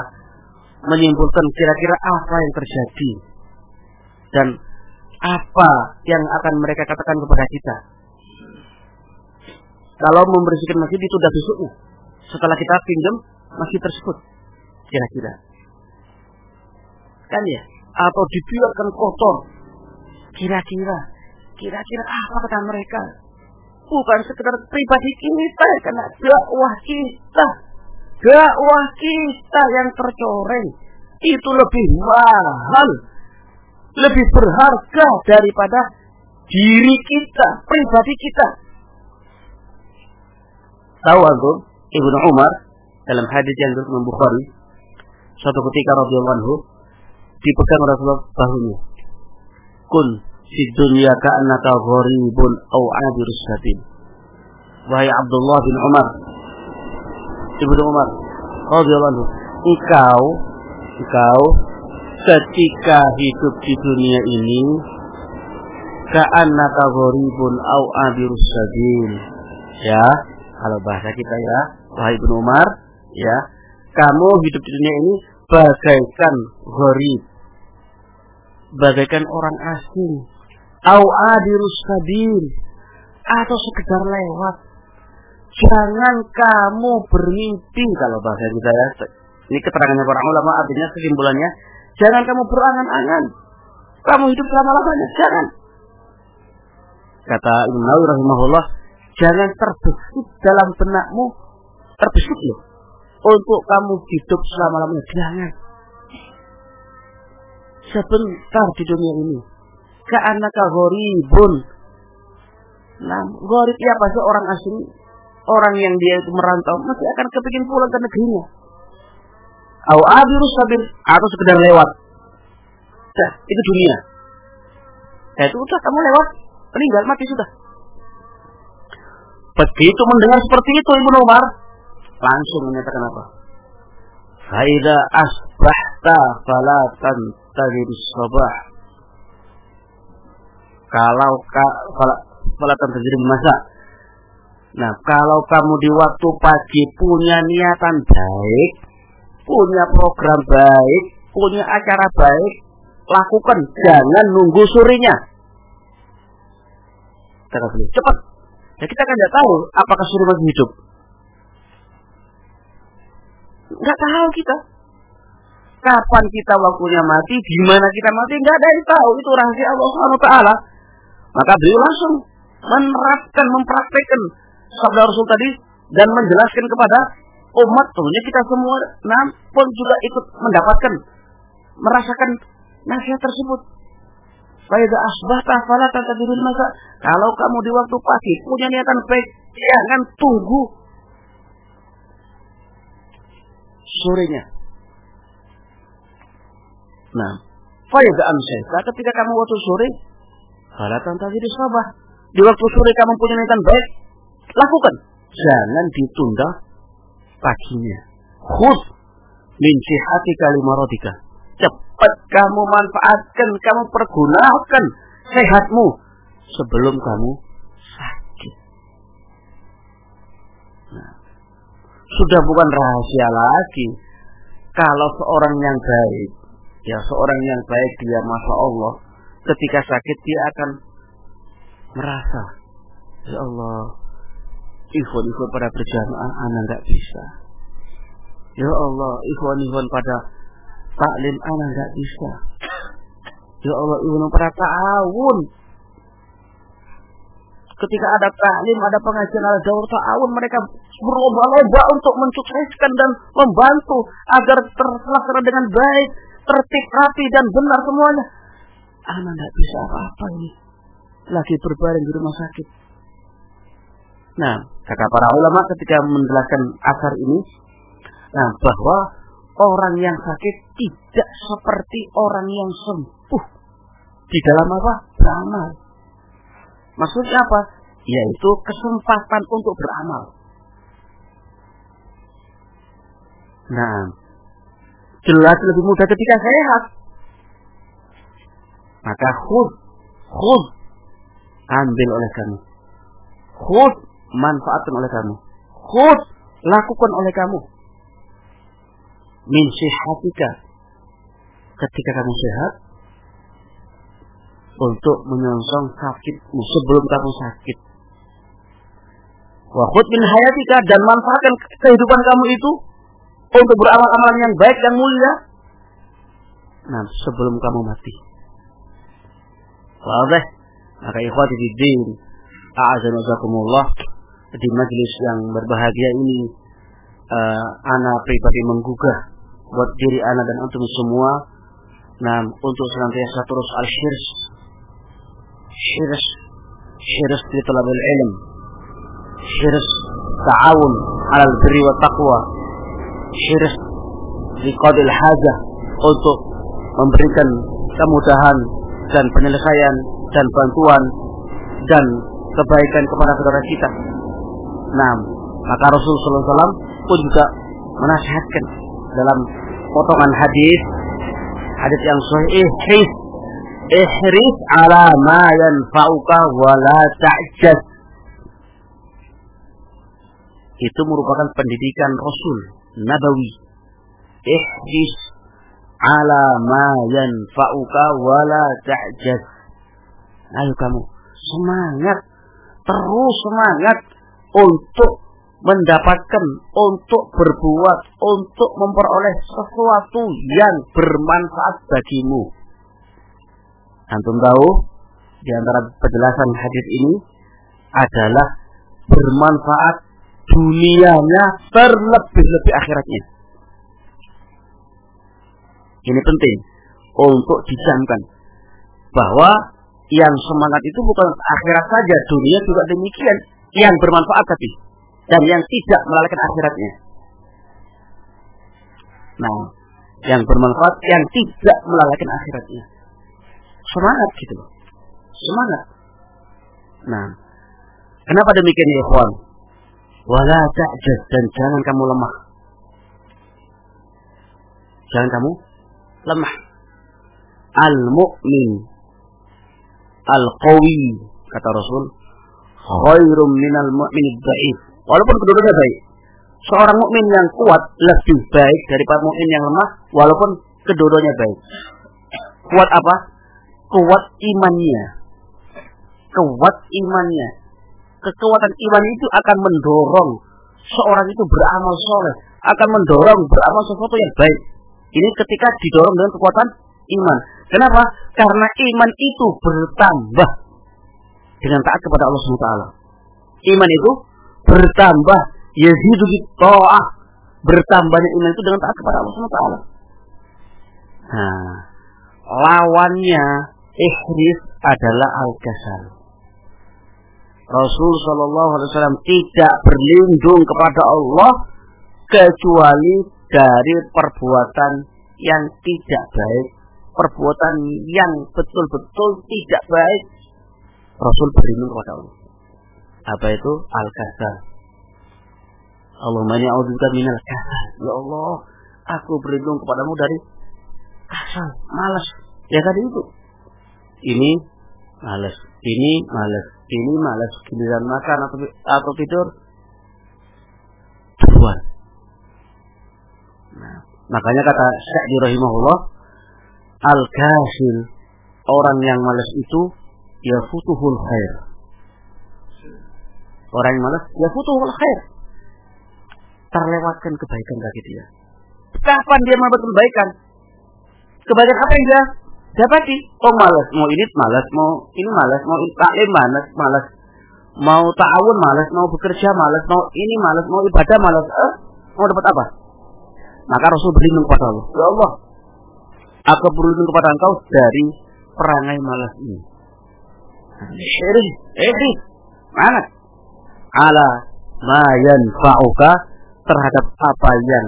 menyimpulkan kira-kira apa yang terjadi dan apa yang akan mereka katakan kepada kita. Kalau membersihkan masjid itu sudah besoknya. Setelah kita pinjam masjid tersebut. Kira-kira. Kan ya? Atau dibiarkan kotor. Kira-kira. Kira-kira apa kata mereka? Bukan sekedar pribadi kita. Karena dakwah kita. Dakwah kita yang tercoreng. Itu lebih mahal lebih berharga daripada diri kita, pribadi kita. Tahu aku, Ibnu Umar dalam hadis yang disebut Bukhari, suatu ketika radhiyallahu anhu dipegang Rasulullah bahunya. Kun fi dunya ka'annaka gharibun aw 'abirus sabil. Wahai Abdullah bin Umar, Ibnu Umar radhiyallahu anhu, engkau engkau ketika hidup di dunia ini ka'annaka gharibun au abirus sabil ya kalau bahasa kita ya wahai Ibnu Umar ya kamu hidup di dunia ini bagaikan gharib bagaikan orang asing au abirus sabil atau sekedar lewat jangan kamu bermimpi kalau bahasa kita ya ini keterangannya para ulama artinya kesimpulannya Jangan kamu berangan-angan. Kamu hidup selama-lamanya. Jangan. Kata Imam Nawawi rahimahullah, jangan terbesit dalam benakmu, terbesit loh, untuk kamu hidup selama-lamanya. Jangan. Sebentar di dunia ini. Ka'anaka gharibun. Nah, gharib ya pasti orang asing, orang yang dia itu merantau, masih akan kepingin pulang ke negerinya Au abirus sabir atau sekedar lewat. Nah, itu dunia. Nah, itu udah kamu lewat, meninggal mati sudah. Begitu mendengar seperti itu Ibnu Umar langsung menyatakan apa? Faida asbahta falatan tadhirus sabah. Kalau ka, falatan tadhirus masa. Nah, kalau kamu di waktu pagi punya niatan baik, punya program baik, punya acara baik, lakukan. Jangan nunggu surinya. Cepat. Ya kita kan tidak tahu apakah suri masih hidup. Nggak tahu kita. Kapan kita waktunya mati, di mana kita mati, nggak ada yang tahu. Itu rahasia Allah Taala. Maka beliau langsung menerapkan, mempraktekkan sabda Rasul tadi dan menjelaskan kepada umat tentunya kita semua nah, pun juga ikut mendapatkan merasakan nasihat tersebut. Faidah asbahta fala tantadurul masa. Kalau kamu di waktu pagi punya niatan baik, jangan tunggu sorenya. Nah, faidah amsayta ketika kamu waktu sore Fala tantaziri sabah. Di waktu sore kamu punya niatan baik, lakukan. Jangan ditunda paginya. Khud min sihati kalimarotika. Cepat kamu manfaatkan, kamu pergunakan sehatmu sebelum kamu sakit. Nah, sudah bukan rahasia lagi. Kalau seorang yang baik, ya seorang yang baik dia masya Allah, ketika sakit dia akan merasa, ya Allah, ikhwan-ikhwan pada berjamaah anak nggak bisa. Ya Allah, ikhwan-ikhwan pada taklim anak nggak bisa. Ya Allah, ikhwan pada ta'awun. Ketika ada taklim, ada pengajian, ada jauh ta'awun, mereka berlomba-lomba untuk mensukseskan dan membantu agar terlaksana dengan baik, tertib, rapi dan benar semuanya. Anak nggak bisa apa-apa ini. Lagi berbaring di rumah sakit. Nah, kata para ulama ketika menjelaskan asar ini, nah bahwa orang yang sakit tidak seperti orang yang sembuh di dalam apa? Beramal. Maksudnya apa? Yaitu kesempatan untuk beramal. Nah, jelas lebih mudah ketika sehat. Maka khud, khud, ambil oleh kamu. Khud, manfaatkan oleh kamu. Khud, lakukan oleh kamu. Min sihatika. Ketika kamu sehat, untuk menyongsong sakitmu sebelum kamu sakit. Wahud min hayatika dan manfaatkan kehidupan kamu itu untuk beramal-amal yang baik dan mulia. Nah, sebelum kamu mati. Wabah. Maka ikhwati fiddin. A'azanuzakumullah. Di majlis yang berbahagia ini. Uh, ana pribadi menggugah. Buat diri ana dan untuk semua. Nah, untuk senantiasa terus al-syirs. Syirs. Syirs di talabul ilm. Syirs ta'awun alal birri wa taqwa syirik di qadil hajah untuk memberikan kemudahan dan penyelesaian dan bantuan dan kebaikan kepada saudara kita. Nah, maka Rasulullah SAW pun juga menasihatkan dalam potongan hadis hadis yang sahih ihris ihris ala ma yanfa'uka wa la ta'jaz. Itu merupakan pendidikan Rasul nabawi. Ihris ala ma yanfa'uka wala ta'jaz. Ayo kamu semangat terus semangat untuk mendapatkan untuk berbuat untuk memperoleh sesuatu yang bermanfaat bagimu. Antum tahu di antara penjelasan hadis ini adalah bermanfaat dunianya terlebih-lebih akhiratnya. Ini penting untuk dijamkan bahwa yang semangat itu bukan akhirat saja, dunia juga demikian, yang bermanfaat tapi dan yang tidak melalaikan akhiratnya. Nah, yang bermanfaat yang tidak melalaikan akhiratnya. Semangat gitu Semangat. Nah, kenapa demikian ya, ikhwan? Wala ta'jaz dan jangan kamu lemah. Jangan kamu lemah. Al-mu'min al-qawi kata Rasul khairum minal mu'min dhaif. Walaupun kedudukannya baik. Seorang mukmin yang kuat lebih baik daripada mukmin yang lemah walaupun kedudukannya baik. Kuat apa? Kuat imannya. Kuat imannya kekuatan iman itu akan mendorong seorang itu beramal soleh, akan mendorong beramal sesuatu yang baik. Ini ketika didorong dengan kekuatan iman. Kenapa? Karena iman itu bertambah dengan taat kepada Allah SWT. Iman itu bertambah yazidu ta'ah. Bertambahnya iman itu dengan taat kepada Allah SWT. Nah, lawannya ihris adalah al-kasal. Rasul Shallallahu Alaihi Wasallam tidak berlindung kepada Allah kecuali dari perbuatan yang tidak baik, perbuatan yang betul-betul tidak baik, Rasul berlindung kepada Allah. Apa itu? Al-kasal. Allahumma inni a'udzubika minal kasal. Ya Allah, aku berlindung kepadamu dari kasal, malas. Ya tadi itu. Ini malas, ini malas, ini malas. Giliran makan atau atau tidur tuan. Nah, makanya kata Syekh rahimahullah, al-kasil orang yang malas itu ya futuhul khair. Orang yang malas ya futuhul khair. Terlewatkan kebaikan bagi dia. Kapan dia mau kebaikan? Kebaikan apa yang dia dapati? Oh malas, mau ini malas, mau ini malas, mau taklim malas, malas, mau ta'awun malas, mau bekerja malas, mau ini malas, mau ibadah malas, eh, mau dapat apa? Maka Rasul berlindung kepada Allah. Ya Allah, aku berlindung kepada engkau dari perangai malas ini. Syirik, eh, mana? Ala ma yanfa'uka terhadap apa yang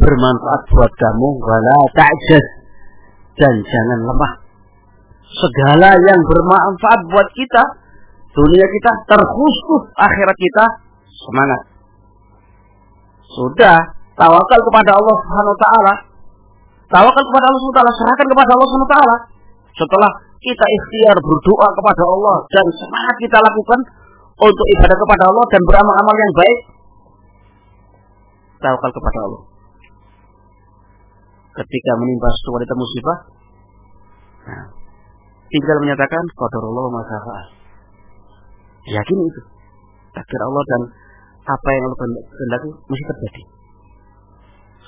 bermanfaat buat kamu wala ta'jaz dan jangan lemah. Segala yang bermanfaat buat kita, dunia kita terkhusus akhirat kita semangat. Sudah, tawakal kepada Allah Subhanahu wa taala. Tawakal kepada Allah Subhanahu wa taala, serahkan kepada Allah Subhanahu wa taala. Setelah kita ikhtiar berdoa kepada Allah dan semangat kita lakukan untuk ibadah kepada Allah dan beramal-amal yang baik, tawakal kepada Allah ketika menimpa suatu wanita musibah, nah, tinggal menyatakan qadarullah ma Yakin itu. Takdir Allah dan apa yang Allah kehendaki mesti terjadi.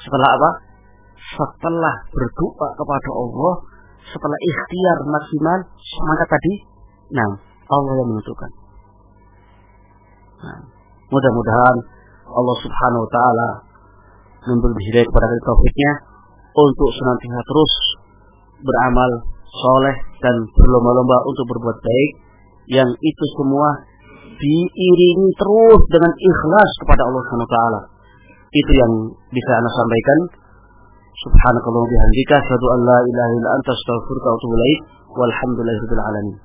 Setelah apa? Setelah berdoa kepada Allah, setelah ikhtiar maksimal semangat tadi, nah Allah yang menentukan. Nah, mudah-mudahan Allah Subhanahu wa taala memberi hidayah kepada kita taufiknya untuk senantiasa terus beramal soleh dan berlomba-lomba untuk berbuat baik yang itu semua diiringi terus dengan ikhlas kepada Allah Subhanahu taala. Itu yang bisa Anda sampaikan. Subhanakallah bihamdika asyhadu an la ilaha illa anta astaghfiruka wa atubu ilaik. Walhamdulillahirabbil alamin.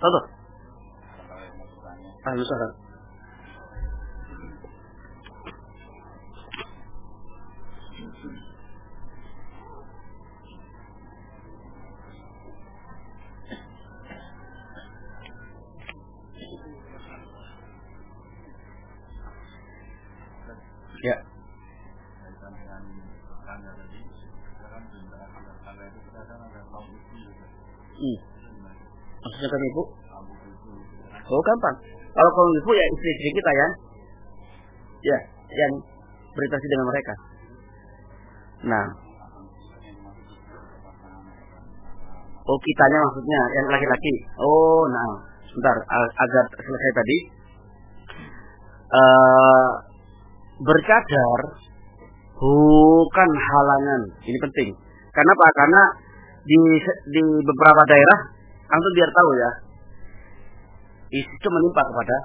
Apa? Ah, misalkan. Ya. Hmm. Kan ibu? Oh gampang. Kalau kaum ibu ya istri-istri kita ya. Ya, yang berinteraksi dengan mereka. Nah. Oh kitanya maksudnya yang laki-laki. Oh, nah. Sebentar, agar selesai tadi. Uh, bercadar bukan halangan. Ini penting. Kenapa? Karena di di beberapa daerah antum biar tahu ya itu menimpa kepada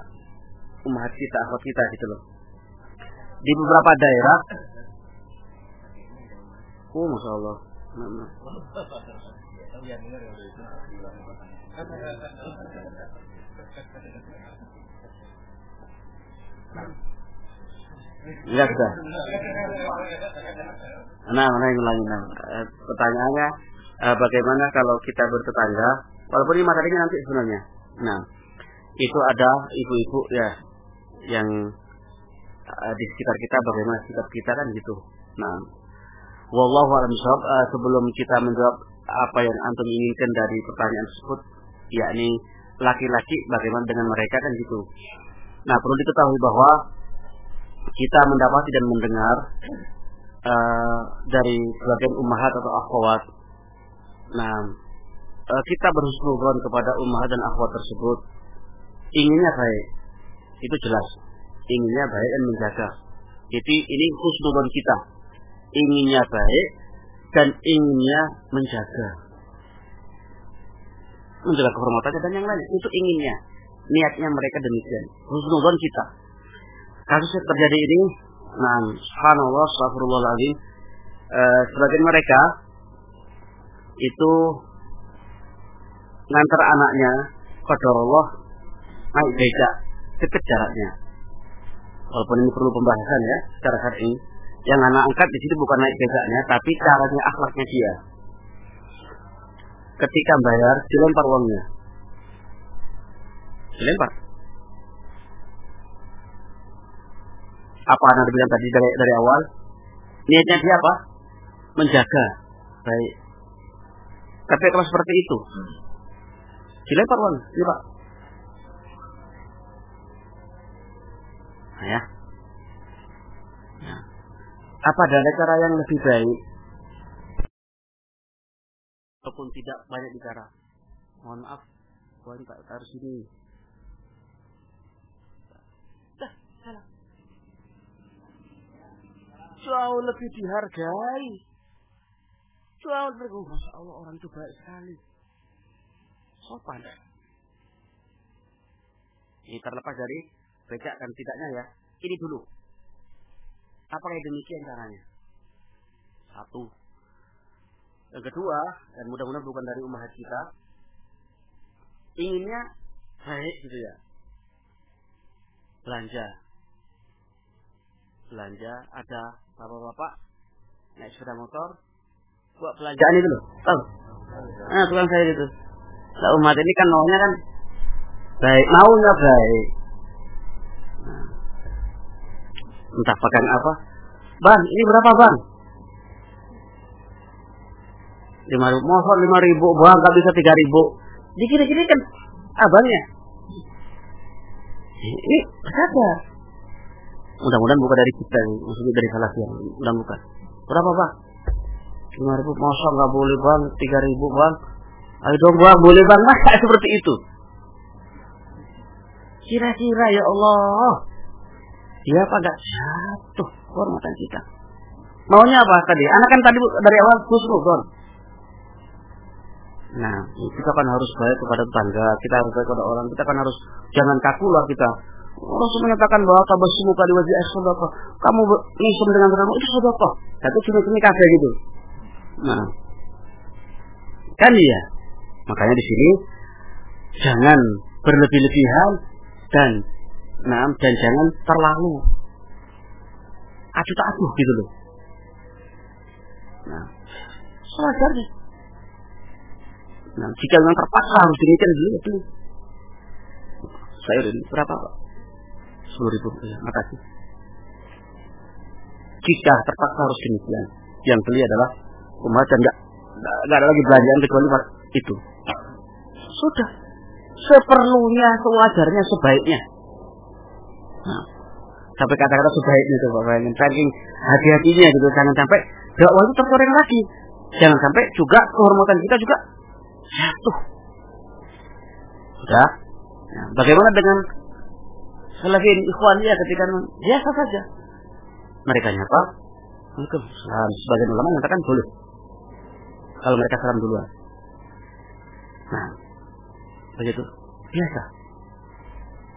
umat kita, akhwat kita gitu loh. Di beberapa daerah, oh masya Allah, nah, nah. Enggak sudah. Nah, mana yang ulangi nah. Pertanyaannya, eh, bagaimana kalau kita bertetangga Walaupun ini materinya nanti sebenarnya. Nah, itu ada ibu-ibu ya yang uh, di sekitar kita bagaimana sikap kita kan gitu. Nah, wallahu a'lam uh, sebelum kita menjawab apa yang antum inginkan dari pertanyaan tersebut, yakni laki-laki bagaimana dengan mereka kan gitu. Nah, perlu diketahui bahwa kita mendapati dan mendengar uh, dari sebagian ummahat atau akhwat. Nah, uh, kita berhusnuzon kepada ummah dan akhwat tersebut. Inginnya baik. Itu jelas. Inginnya baik dan menjaga. Jadi ini husnuzon kita. Inginnya baik dan inginnya menjaga. Menjaga kehormatannya dan yang lain itu inginnya. Niatnya mereka demikian. Husnuzon kita. Kasus yang terjadi ini, nah, subhanallah, astagfirullahaladzim, eh, sebagian mereka itu ngantar anaknya Allah naik becak dekat jaraknya. Walaupun ini perlu pembahasan ya secara syar'i. Yang anak angkat di situ bukan naik becaknya, tapi caranya akhlaknya dia. Ketika bayar, dilempar uangnya. Dilempar. Apa anda bilang tadi dari dari awal? Niatnya dia apa? Menjaga. Baik. Tapi kalau seperti itu, dilempar uang, ini pak. Ya. Nah. Apa ada cara yang lebih baik? Ataupun tidak banyak bicara. Mohon maaf, Tuhan Pak harus ini. Salah. Jauh lebih dihargai. Jauh lebih, Masya Allah orang itu baik sekali. Sopan. Ini terlepas dari becak dan tidaknya ya. Ini dulu. Apakah demikian caranya? Satu. Yang kedua, dan mudah-mudahan bukan dari umat kita, inginnya baik gitu ya. Belanja. Belanja ada bapak-bapak naik sepeda motor buat belanjaan itu loh. Tahu? Nah, tukang saya itu. Nah, umat ini kan maunya kan baik, maunya baik. Nah, entah pakai apa. Bang, ini berapa bang? Lima ribu, mau lima ribu, bang nggak bisa tiga ribu. Dikira-kira kan abangnya. Ini berapa? Mudah-mudahan bukan dari kita, maksudnya dari salah siang. Mudah bukan. Berapa bang? Lima ribu, masa nggak boleh bang? Tiga ribu bang? Dong bang, boleh bang? Masa seperti itu? Kira-kira ya Allah, dia pada jatuh kehormatan kita. Maunya apa tadi? Anak kan tadi dari awal khusnudon. Nah, kita kan harus baik kepada tetangga, kita harus baik kepada orang, kita kan harus jangan kaku lah kita. Rasul menyatakan bahwa tabassumu kali wajah sedekah. Kamu nisum dengan terang itu sedekah. Tapi cumi-cumi kafe gitu. Nah, kan iya. Makanya di sini jangan berlebih-lebihan dan nah, dan jangan terlalu aduh tak aduh gitu loh. Nah, sewajarnya. Nah, jika memang terpaksa harus demikian dulu, ya dulu. Saya udah berapa pak? Sepuluh ribu, ya, makasih. Jika terpaksa harus demikian, yang beli adalah umat dan enggak ada lagi belanjaan kecuali itu. Sudah, seperlunya, sewajarnya, sebaiknya. Nah, sampai kata-kata sebaiknya itu Bapak ingin saking hati-hatinya gitu jangan sampai dakwah itu terkoreng lagi. Jangan sampai juga kehormatan kita juga jatuh. Sudah? Nah, bagaimana dengan salafin ikhwaniyah ketika biasa saja? Mereka nyapa Waalaikumsalam. Sebagian ulama mengatakan boleh. Kalau mereka salam duluan. Nah begitu biasa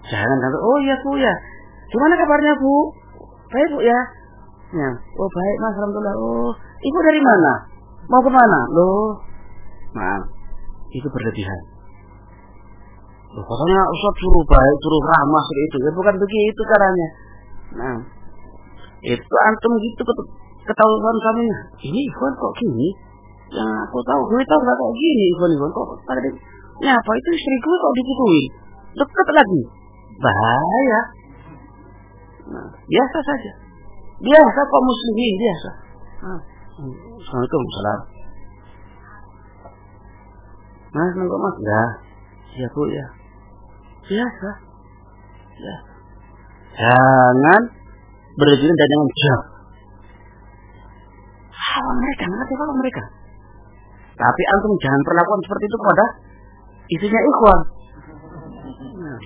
jangan sampai oh iya bu ya Gimana kabarnya Bu? Baik Bu ya? Ya. Oh baik Mas, alhamdulillah. Oh, ibu dari mana? Mau ke mana? Loh, maaf, itu berlebihan. Loh, pokoknya Ustaz suruh baik, suruh ramah seperti itu. Ya bukan begitu caranya. Nah, itu antum gitu ketahuan kami. Ini Ikhwan kok gini? Yang aku tahu, gue tahu kok gini Ikhwan Ikhwan kok pada Ya apa itu istri gue kok dipukulin? Deket lagi. Bahaya. Nah, biasa saja. Biasa kok muslimin biasa. Nah. Assalamualaikum salam. Mas, nunggu mas? Ya. Ya bu ya. Biasa. Ya. Jangan berlebihan dan jangan jauh. Hawa mereka, ngerti kalau mereka. Tapi antum jangan perlakuan seperti itu pada isinya ikhwan. Nah,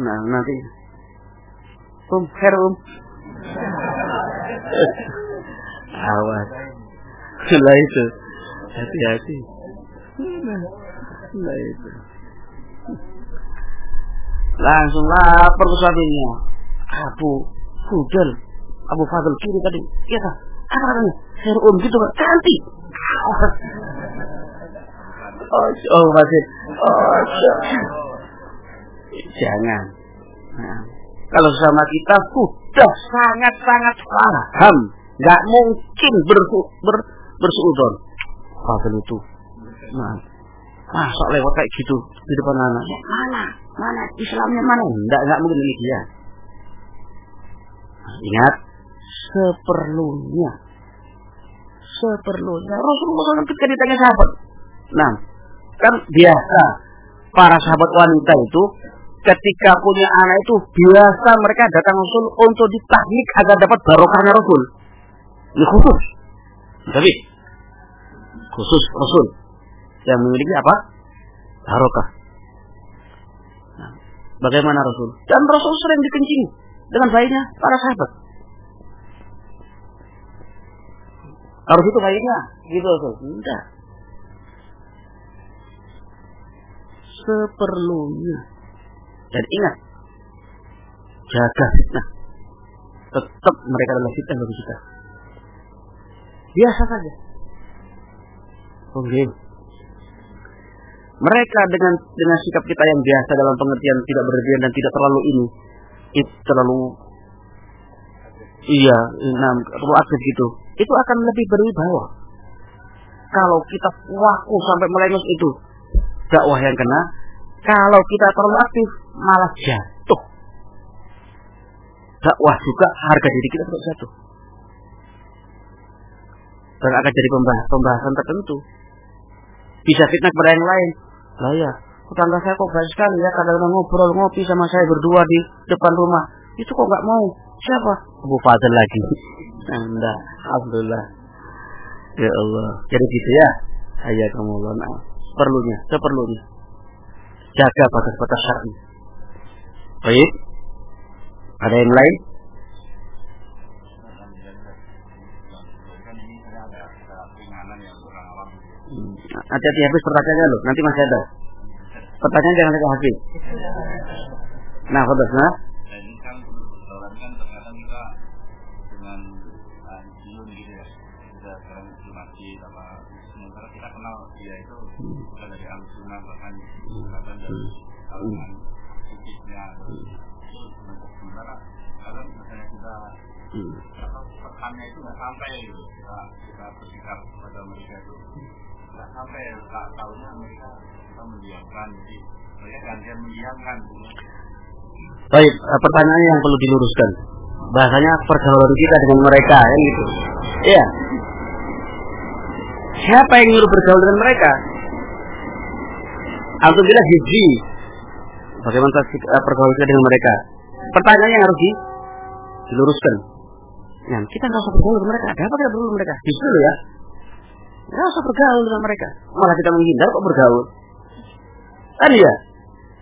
nah nanti Um, her um. Awas. Lah itu. Hati-hati. Lah itu. Langsung lapor ke suaminya. Abu Fudel, Abu Fadl kiri tadi. Iya kan? Apa namanya? Serum gitu kan? Ganti. Oh, oh masih. Oh, jangan. Nah, kalau sama kita sudah sangat-sangat paham, nggak mungkin bersu, ber, bersuudon. Fadl itu. Nah, masa lewat kayak gitu di depan anak? Mana? Mana? Islamnya mana? Enggak, enggak mungkin ini dia. Ingat, seperlunya. Seperlunya. Rasulullah SAW ketika ditanya sahabat. Nah, kan biasa para sahabat wanita itu ketika punya anak itu biasa mereka datang Rasul untuk ditahnik agar dapat barokahnya Rasul. Ini khusus. Tapi khusus Rasul yang memiliki apa? Barokah. Nah, bagaimana Rasul? Dan Rasul sering dikencing dengan bayinya para sahabat. Harus itu bayinya, gitu Rasul. Enggak. Seperlunya. Dan ingat, jaga fitnah. Tetap mereka adalah fitnah bagi kita. Biasa saja. Oke. Mereka dengan dengan sikap kita yang biasa dalam pengertian tidak berlebihan dan tidak terlalu ini, itu terlalu iya, nah, terlalu aktif gitu. Itu akan lebih berwibawa. Kalau kita waku sampai melengos itu dakwah yang kena. Kalau kita terlalu aktif malah jatuh. Dakwah juga harga diri kita terus jatuh. Dan akan jadi pembahasan, tertentu. Bisa fitnah kepada yang lain. Lah ya, tetangga saya kok baik sekali ya kadang ngobrol ngopi sama saya berdua di depan rumah. Itu kok nggak mau? Siapa? Abu Fadil lagi. Anda, alhamdulillah. Ya Allah. Jadi gitu ya. kamu Nah, perlunya, seperlunya. Jaga batas-batas syar'i. Baik. Ada yang lain? Hmm. Hati-hati habis pertanyaannya loh, nanti masih ada. Pertanyaan jangan sampai habis. Nah, fokus nah.
Mereka itu nggak sampai tak tahunya mereka kita mendiamkan jadi mereka gantian mendiamkan
Baik, pertanyaan yang perlu diluruskan. Bahasanya pergaulan kita dengan mereka, ya gitu. Iya, Siapa yang nyuruh bergaul dengan mereka? Antum bilang hiji. Bagaimana uh, pergaulan kita dengan mereka? Pertanyaannya yang harus diluruskan. Ya, kita nggak usah bergaul dengan mereka. Ada apa kita bergaul dengan mereka? Justru ya. Nggak usah bergaul dengan mereka. Malah kita menghindar kok bergaul. Kan ya?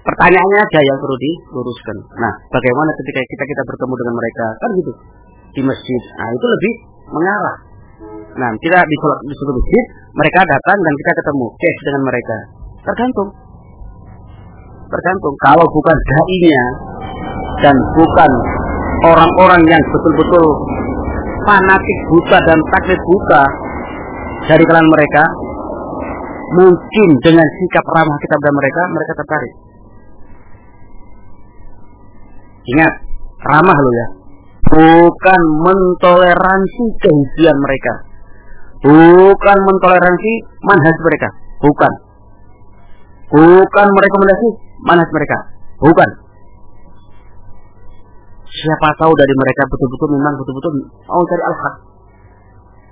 Pertanyaannya aja yang perlu diluruskan. Nah, bagaimana ketika kita kita bertemu dengan mereka? Kan gitu. Di masjid. Nah, itu lebih mengarah Nah, kita di sholat di masjid, mereka datang dan kita ketemu, case dengan mereka. Tergantung. Tergantung. Kalau bukan dai dan bukan orang-orang yang betul-betul fanatik buta dan taklid buta dari kalangan mereka, mungkin dengan sikap ramah kita pada mereka, mereka tertarik. Ingat, ramah lo ya. Bukan mentoleransi kehisian mereka bukan mentoleransi manhaj mereka, bukan. Bukan merekomendasi manhaj mereka, bukan. Siapa tahu dari mereka betul-betul memang betul-betul mau cari al-haq.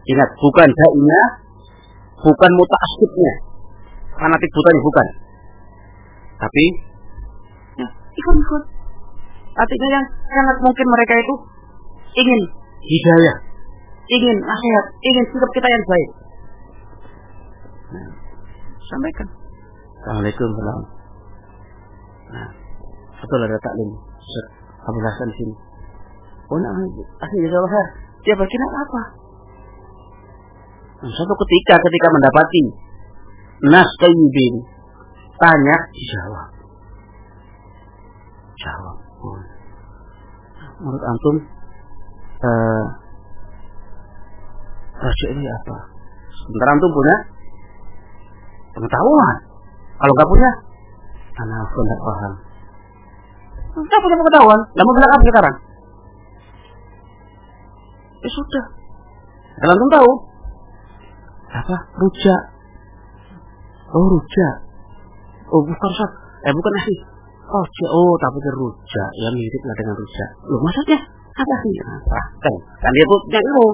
Ingat, bukan dainya, bukan muta'assibnya. Fanatik butanya bukan. Tapi ya, ikut-ikut. Artinya yang sangat mungkin mereka itu ingin hidayah, ingin nasihat, ingin sikap kita yang baik. Nah, sampaikan. Assalamualaikum warahmatullahi Nah, betul ada taklim. Abu Hasan sini. Oh, nah, asli Allah. Dia berkina apa? Nah, suatu ketika ketika mendapati nas tayyibin tanya dijawab. Jawab. menurut antum uh, raja ini apa? Sementara antum punya pengetahuan. Kalau nggak punya, anak aku nggak paham. Kita punya pengetahuan, namun bilang apa sekarang? Ya sudah. Kalau antum tahu, apa? Rujak. Oh rujak. Oh bukan sah. Eh bukan nasi. Oh, oh tapi rujak. Ya mirip lah dengan rujak. Loh maksudnya apa sih? Apa? Kan, kan dia tuh yang ilmu.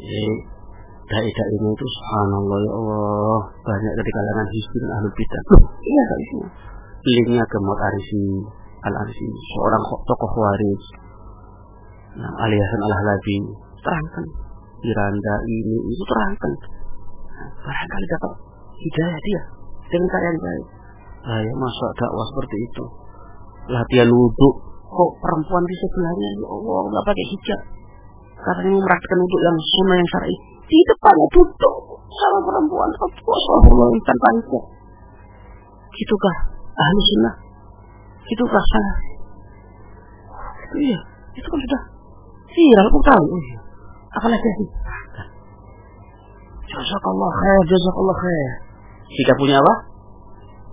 Jadi dai-dai ini itu subhanallah ya Allah banyak dari kalangan hizbi dan ahli bidah. Iya kan semua. Linknya ke Mat Arisi Al Arisi seorang tokoh waris. Nah, Ali Hasan Al Halabi terangkan Iranda ini itu terangkan. Nah, barangkali dapat hidayah dia dengan cara yang baik. Ah, ya masa dakwah seperti itu. Latihan wudhu kok perempuan di sebelahnya ya Allah nggak pakai hijab katanya mau merasakan wudhu yang sunnah yang syar'i di depannya duduk sama perempuan Allah tanpa hijab gitukah ahli sunnah gitukah salah iya itu kan sudah viral aku tahu. Apalagi sih Jazakallah khair, jazakallah khair. Jika punya apa?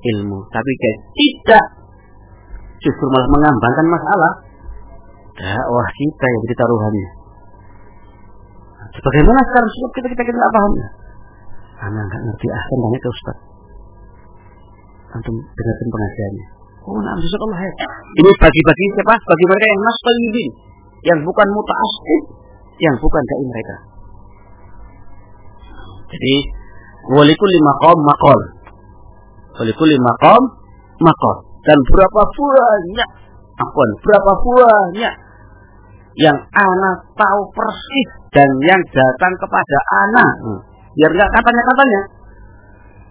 Ilmu. Tapi kayak tidak justru malah mengambangkan masalah dakwah kita yang jadi taruhannya. Bagaimana sekarang sebab kita kita tidak pahamnya? Anak nggak ngerti ahsan tanya ke Ustaz. Antum dengarkan pengajiannya. Oh, nah, Allah ya. Ini bagi-bagi siapa? Bagi mereka yang nas yang bukan muta'assib, yang bukan dai mereka. Jadi, walikul maqam maqal. Walikul maqam maqal. Dan berapa banyak apa berapa banyak yang anak tahu persis dan yang datang kepada anak. Hmm. biar nggak katanya katanya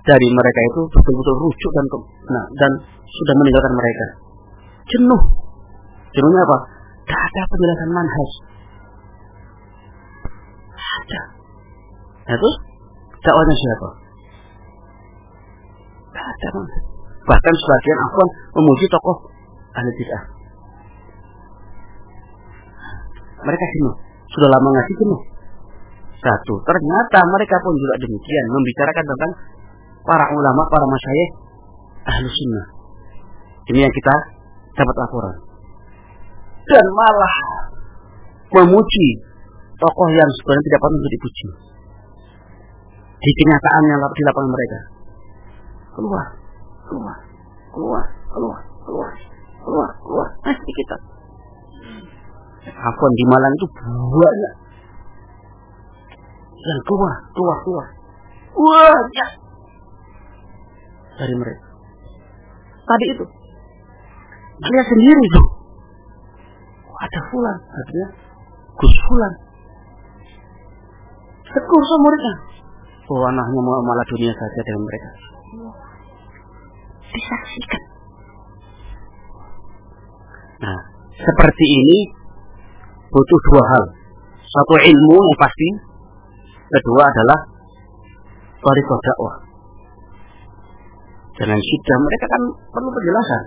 dari mereka itu betul-betul rujuk dan nah, dan sudah meninggalkan mereka. Jenuh. Jenuhnya apa? Tidak ada penjelasan manhaj ada nah, itu dakwahnya siapa tidak ada Bahkan sebagian akhwan memuji tokoh ahli bid'ah. Mereka jenuh. Sudah lama ngasih jenuh. Satu, ternyata mereka pun juga demikian membicarakan tentang para ulama, para masyayikh ahli sunnah. Ini yang kita dapat laporan. Dan malah memuji tokoh yang sebenarnya tidak patut untuk dipuji. Di kenyataan yang di lapangan mereka. Keluar keluar, keluar, keluar, keluar, keluar, keluar. Nah, di kita. Afwan di Malang itu banyak yang keluar, keluar, keluar. Banyak dari mereka. Tadi itu, dia sendiri tuh. Ada fulan, artinya Gus Fulan. Tegur sama mereka. Oh anaknya malah dunia saja dengan mereka disaksikan. Nah, seperti ini butuh dua hal. Satu ilmu yang pasti, kedua adalah tariqah dakwah. Dengan sudah mereka kan perlu penjelasan.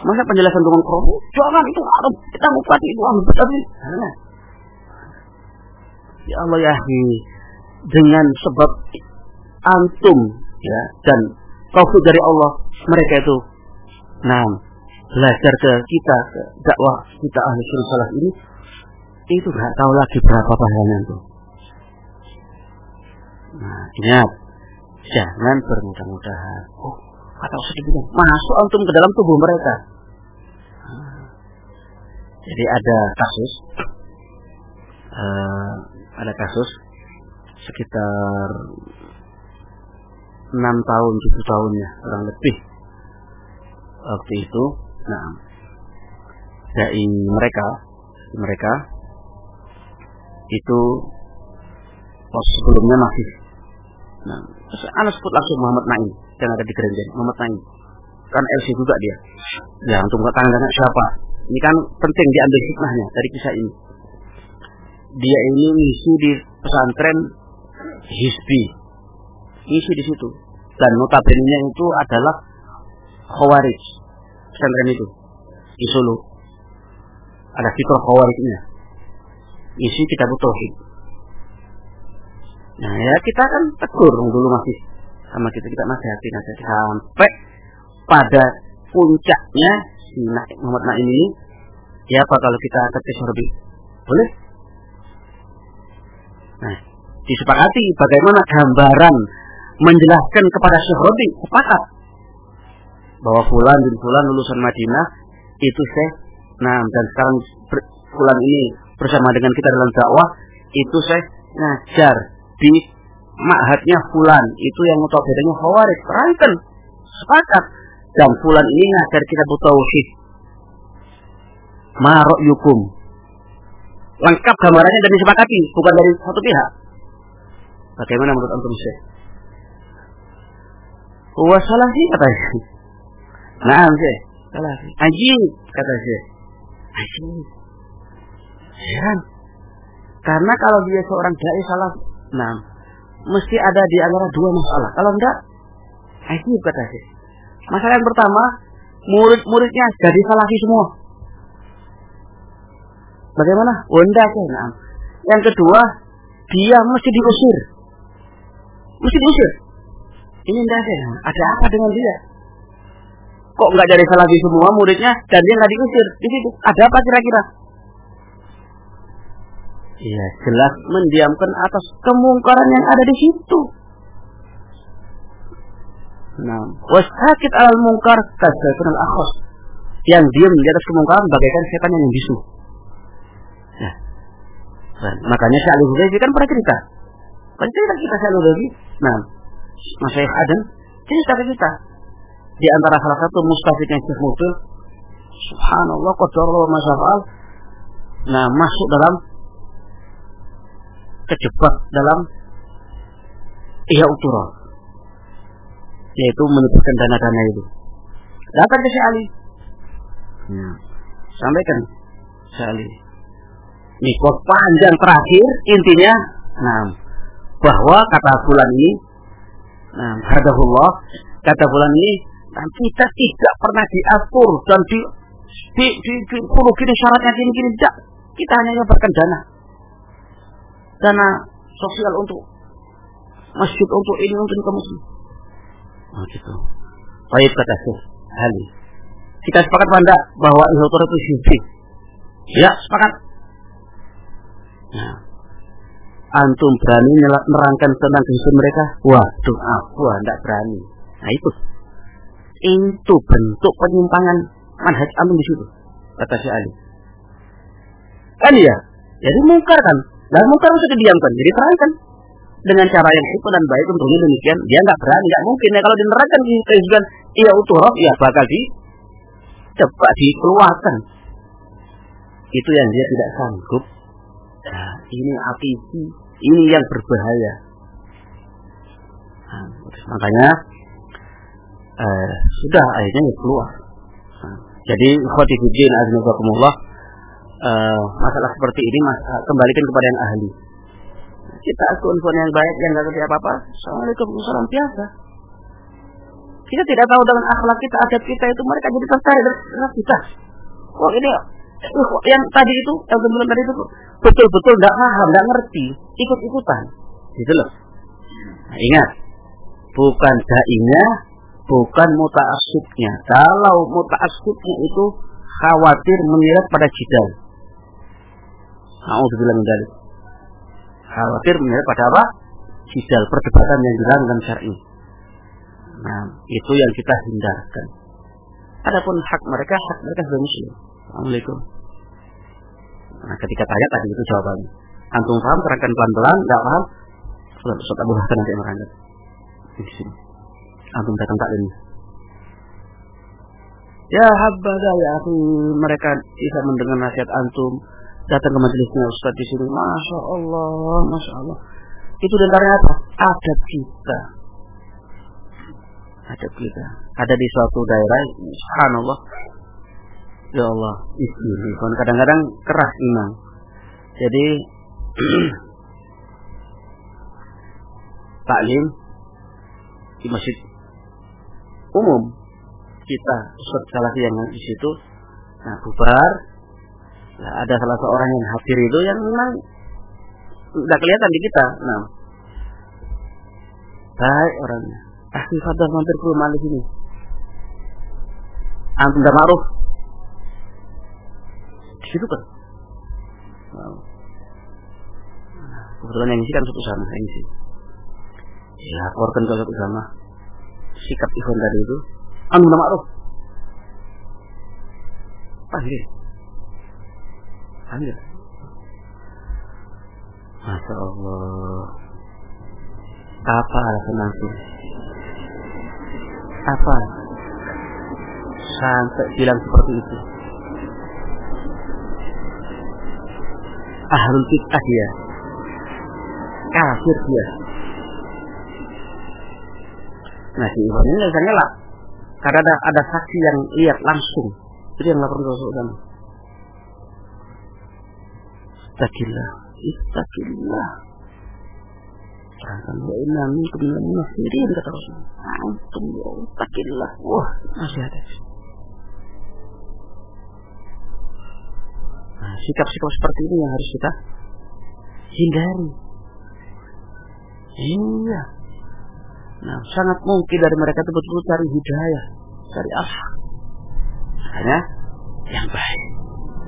Masa penjelasan dengan kromo? Jangan itu haram. Kita bupati itu tapi nah. Ya Allah ya dengan sebab antum ya dan taufik dari Allah mereka itu nah belajar ke kita ke dakwah kita ahli salah ini itu nggak tahu lagi berapa pahalanya itu. Nah ingat jangan bermudah-mudahan. Oh kata sedikit masuk antum ke dalam tubuh mereka. Nah, jadi ada kasus uh, ada kasus sekitar enam tahun tujuh tahunnya kurang lebih. Waktu itu nah dari mereka mereka itu pas sebelumnya masih nah terus anak sebut langsung Muhammad Naim yang ada di gereja Muhammad Naim. Kan LC juga dia. Ya untuk tangan siapa. Ini kan penting diambil hikmahnya dari kisah ini dia ini ngisi di pesantren Hisbi isi di situ. Dan notabene itu adalah Khawarij. Pesantren itu di Solo. Ada fitrah khawarijnya. Isi kita butuh Nah ya kita kan tegur dulu masih sama kita kita nasihati nasihati sampai pada puncaknya si Muhammad Naim ini ya apa kalau kita ketis lebih boleh nah disepakati bagaimana gambaran menjelaskan kepada Syekh sepakat. Bahwa Fulan bin Fulan lulusan Madinah itu Syekh nah dan sekarang Fulan ini bersama dengan kita dalam dakwah itu Syekh ngajar di ma'hadnya Fulan. Itu yang bedanya Khawarij. Terangkan sepakat. Dan Fulan ini ngajar kita tauhid. Ma yukum lengkap gambarannya dan disepakati bukan dari satu pihak. Bagaimana menurut antum Syekh? Wa salafi kata Syekh. Nah Syekh. Salafi. Ajib kata Syekh. Ajib. Heran. Karena kalau dia seorang dai salah Nah Mesti ada di antara dua masalah. Kalau enggak Ajib kata Syekh. Masalah yang pertama Murid-muridnya jadi salafi semua Bagaimana? Oh, nah. Yang kedua, dia mesti diusir. Mesti diusir. Ini enggak ada. Ada apa dengan dia? Kok nggak jadi salafi semua muridnya dan dia nggak diusir di situ? Ada apa kira-kira? Iya, jelas mendiamkan atas kemungkaran yang ada di situ. Nah, wasakit al mungkar kasatun al akhos. Yang diam di atas kemungkaran bagaikan setan yang bisu. Nah, nah makanya Syekh Ali kan pernah cerita. Pernah cerita kita Syekh Ali Nah, Mas Syekh Adam cerita ke kita. Di antara salah satu mustafidnya Syekh Mubil, Subhanallah, Qadarullah, Masyafal, nah masuk dalam kejebak dalam iya uturah yaitu menyebutkan dana-dana itu datang ke Syekh Ali ya. sampaikan Syekh Ali Nikot panjang terakhir intinya nah bahwa kata bulan ini nah hadahullah kata bulan ini dan kita tidak pernah diatur dan di di di, di perlu gini syaratnya gini gini tidak. Kita hanya menyebarkan dana. Dana sosial untuk masjid untuk ini untuk ini muslim oh gitu. Baik kata Syekh Ali. Kita sepakat pada bahwa ihotor itu syirik. Ya sepakat Nah, antum berani nerangkan tentang kehidupan mereka? Waduh, aku tidak berani. Nah itu, itu bentuk penyimpangan manhaj antum di situ, kata si Ali. Kan ya, jadi mungkar kan, dan mungkar harus didiamkan, jadi terangkan. Dengan cara yang itu dan baik untuknya demikian. Dia nggak berani nggak mungkin. Ya kalau dinerangkan kehidupan iya utuh ya bakal di cepat dikeluarkan. Itu yang dia tidak sanggup Nah, ini api ini yang berbahaya. Nah, makanya eh, sudah akhirnya ya keluar. Nah, jadi khotifudin aznakumullah eh, masalah seperti ini mas, eh, kembalikan kepada yang ahli. Kita akun yang baik yang nggak ngerti apa-apa. Assalamualaikum salam biasa. Kita tidak tahu dengan akhlak kita, adat kita itu mereka jadi tertarik dengan kita. Oh ini yang tadi itu, yang sebelum tadi itu betul-betul tidak paham, tidak ngerti, ikut-ikutan. Gitu loh. Nah, ingat, bukan dainya, bukan muta'asubnya. Kalau muta'asubnya itu khawatir menilai pada jidal. Alhamdulillah min Khawatir menilai pada apa? Jidal, perdebatan yang dilanggar syar'i. Nah, itu yang kita hindarkan. Adapun hak mereka, hak mereka sudah muslim. Assalamualaikum. Nah, ketika tanya tadi itu jawabannya. Antum paham, terangkan pelan-pelan, enggak paham? Sudah, Ustaz Abu Hasan nanti merangkat. Di sini. Antum datang tak ini. Ya habbadah ya aku mereka bisa mendengar nasihat antum datang ke majelisnya Ustaz di sini. Masya Allah, Masya Allah. Itu dengarnya apa? Adab kita. Adab kita. Ada di suatu daerah, subhanallah, Ya Allah, istighfar. Kadang-kadang keras iman. Jadi taklim di masjid umum kita Salafi yang di situ nah bubar Nah, ada salah seorang yang hadir itu yang memang tidak kelihatan di kita. Nah, baik orangnya. Ahli fadal mampir ke rumah di sini. Antum dah ma'ruf. Situ kan. Kebetulan yang isi kan satu sama yang isi. Ya, laporkan ke satu sama. Sikap Ikhwan tadi itu. Antum dah ma'ruf. Panggil. Panggil. Masya Allah. Apa alasan nanti? Apa? Sampai bilang seperti itu. Ahlul bid'ah dia. Kafir dia. Nah, si Iwan ini nggak bisa ngelak. Karena ada, ada saksi yang lihat langsung. Itu yang lapor ke Rasulullah. Istakillah. Istakillah. Jangan wa inna minkum munafirin kata Rasul. Antum ya istakillah. Wah, masih ada. Nah, sikap-sikap seperti ini yang harus kita hindari. Iya. Nah, sangat mungkin dari mereka itu betul-betul cari hidayah, cari Allah. Makanya yang baik.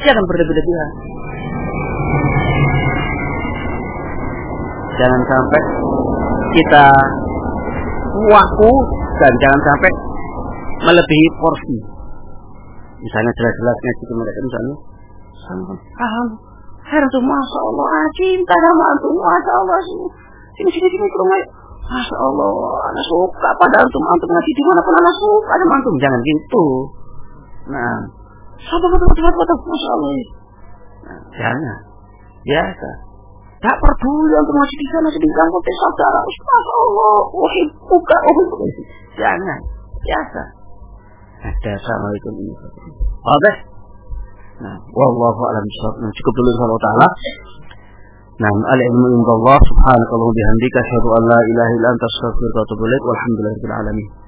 Jangan berlebih-lebihan. Jangan sampai kita waku dan jangan sampai melebihi porsi. Misalnya jelas-jelas ngaji ke mereka misalnya, paham, heran tuh masya Allah, ah, cinta sama antum, masya Allah sini sini sini ke rumah, masya Allah, anak suka pada antum antum ngaji di mana pun anak suka ada antum, jangan gitu. Nah, sabar sabar sabar sabar, masya Allah. Nah, jangan, biasa. Tak peduli untuk masih di sana sedang konteks saudara. Masya Allah, wahai buka, Jangan, biasa. Ada assalamualaikum ini. Oke. Nah, wallahu a'lam bishawab. Nah, cukup dulu insyaallah taala. Nah, al-ilmu indallah subhanakallah bihamdika asyhadu an la ilaha illa anta astaghfiruka wa atubu ilaik. Walhamdulillahirabbil alamin.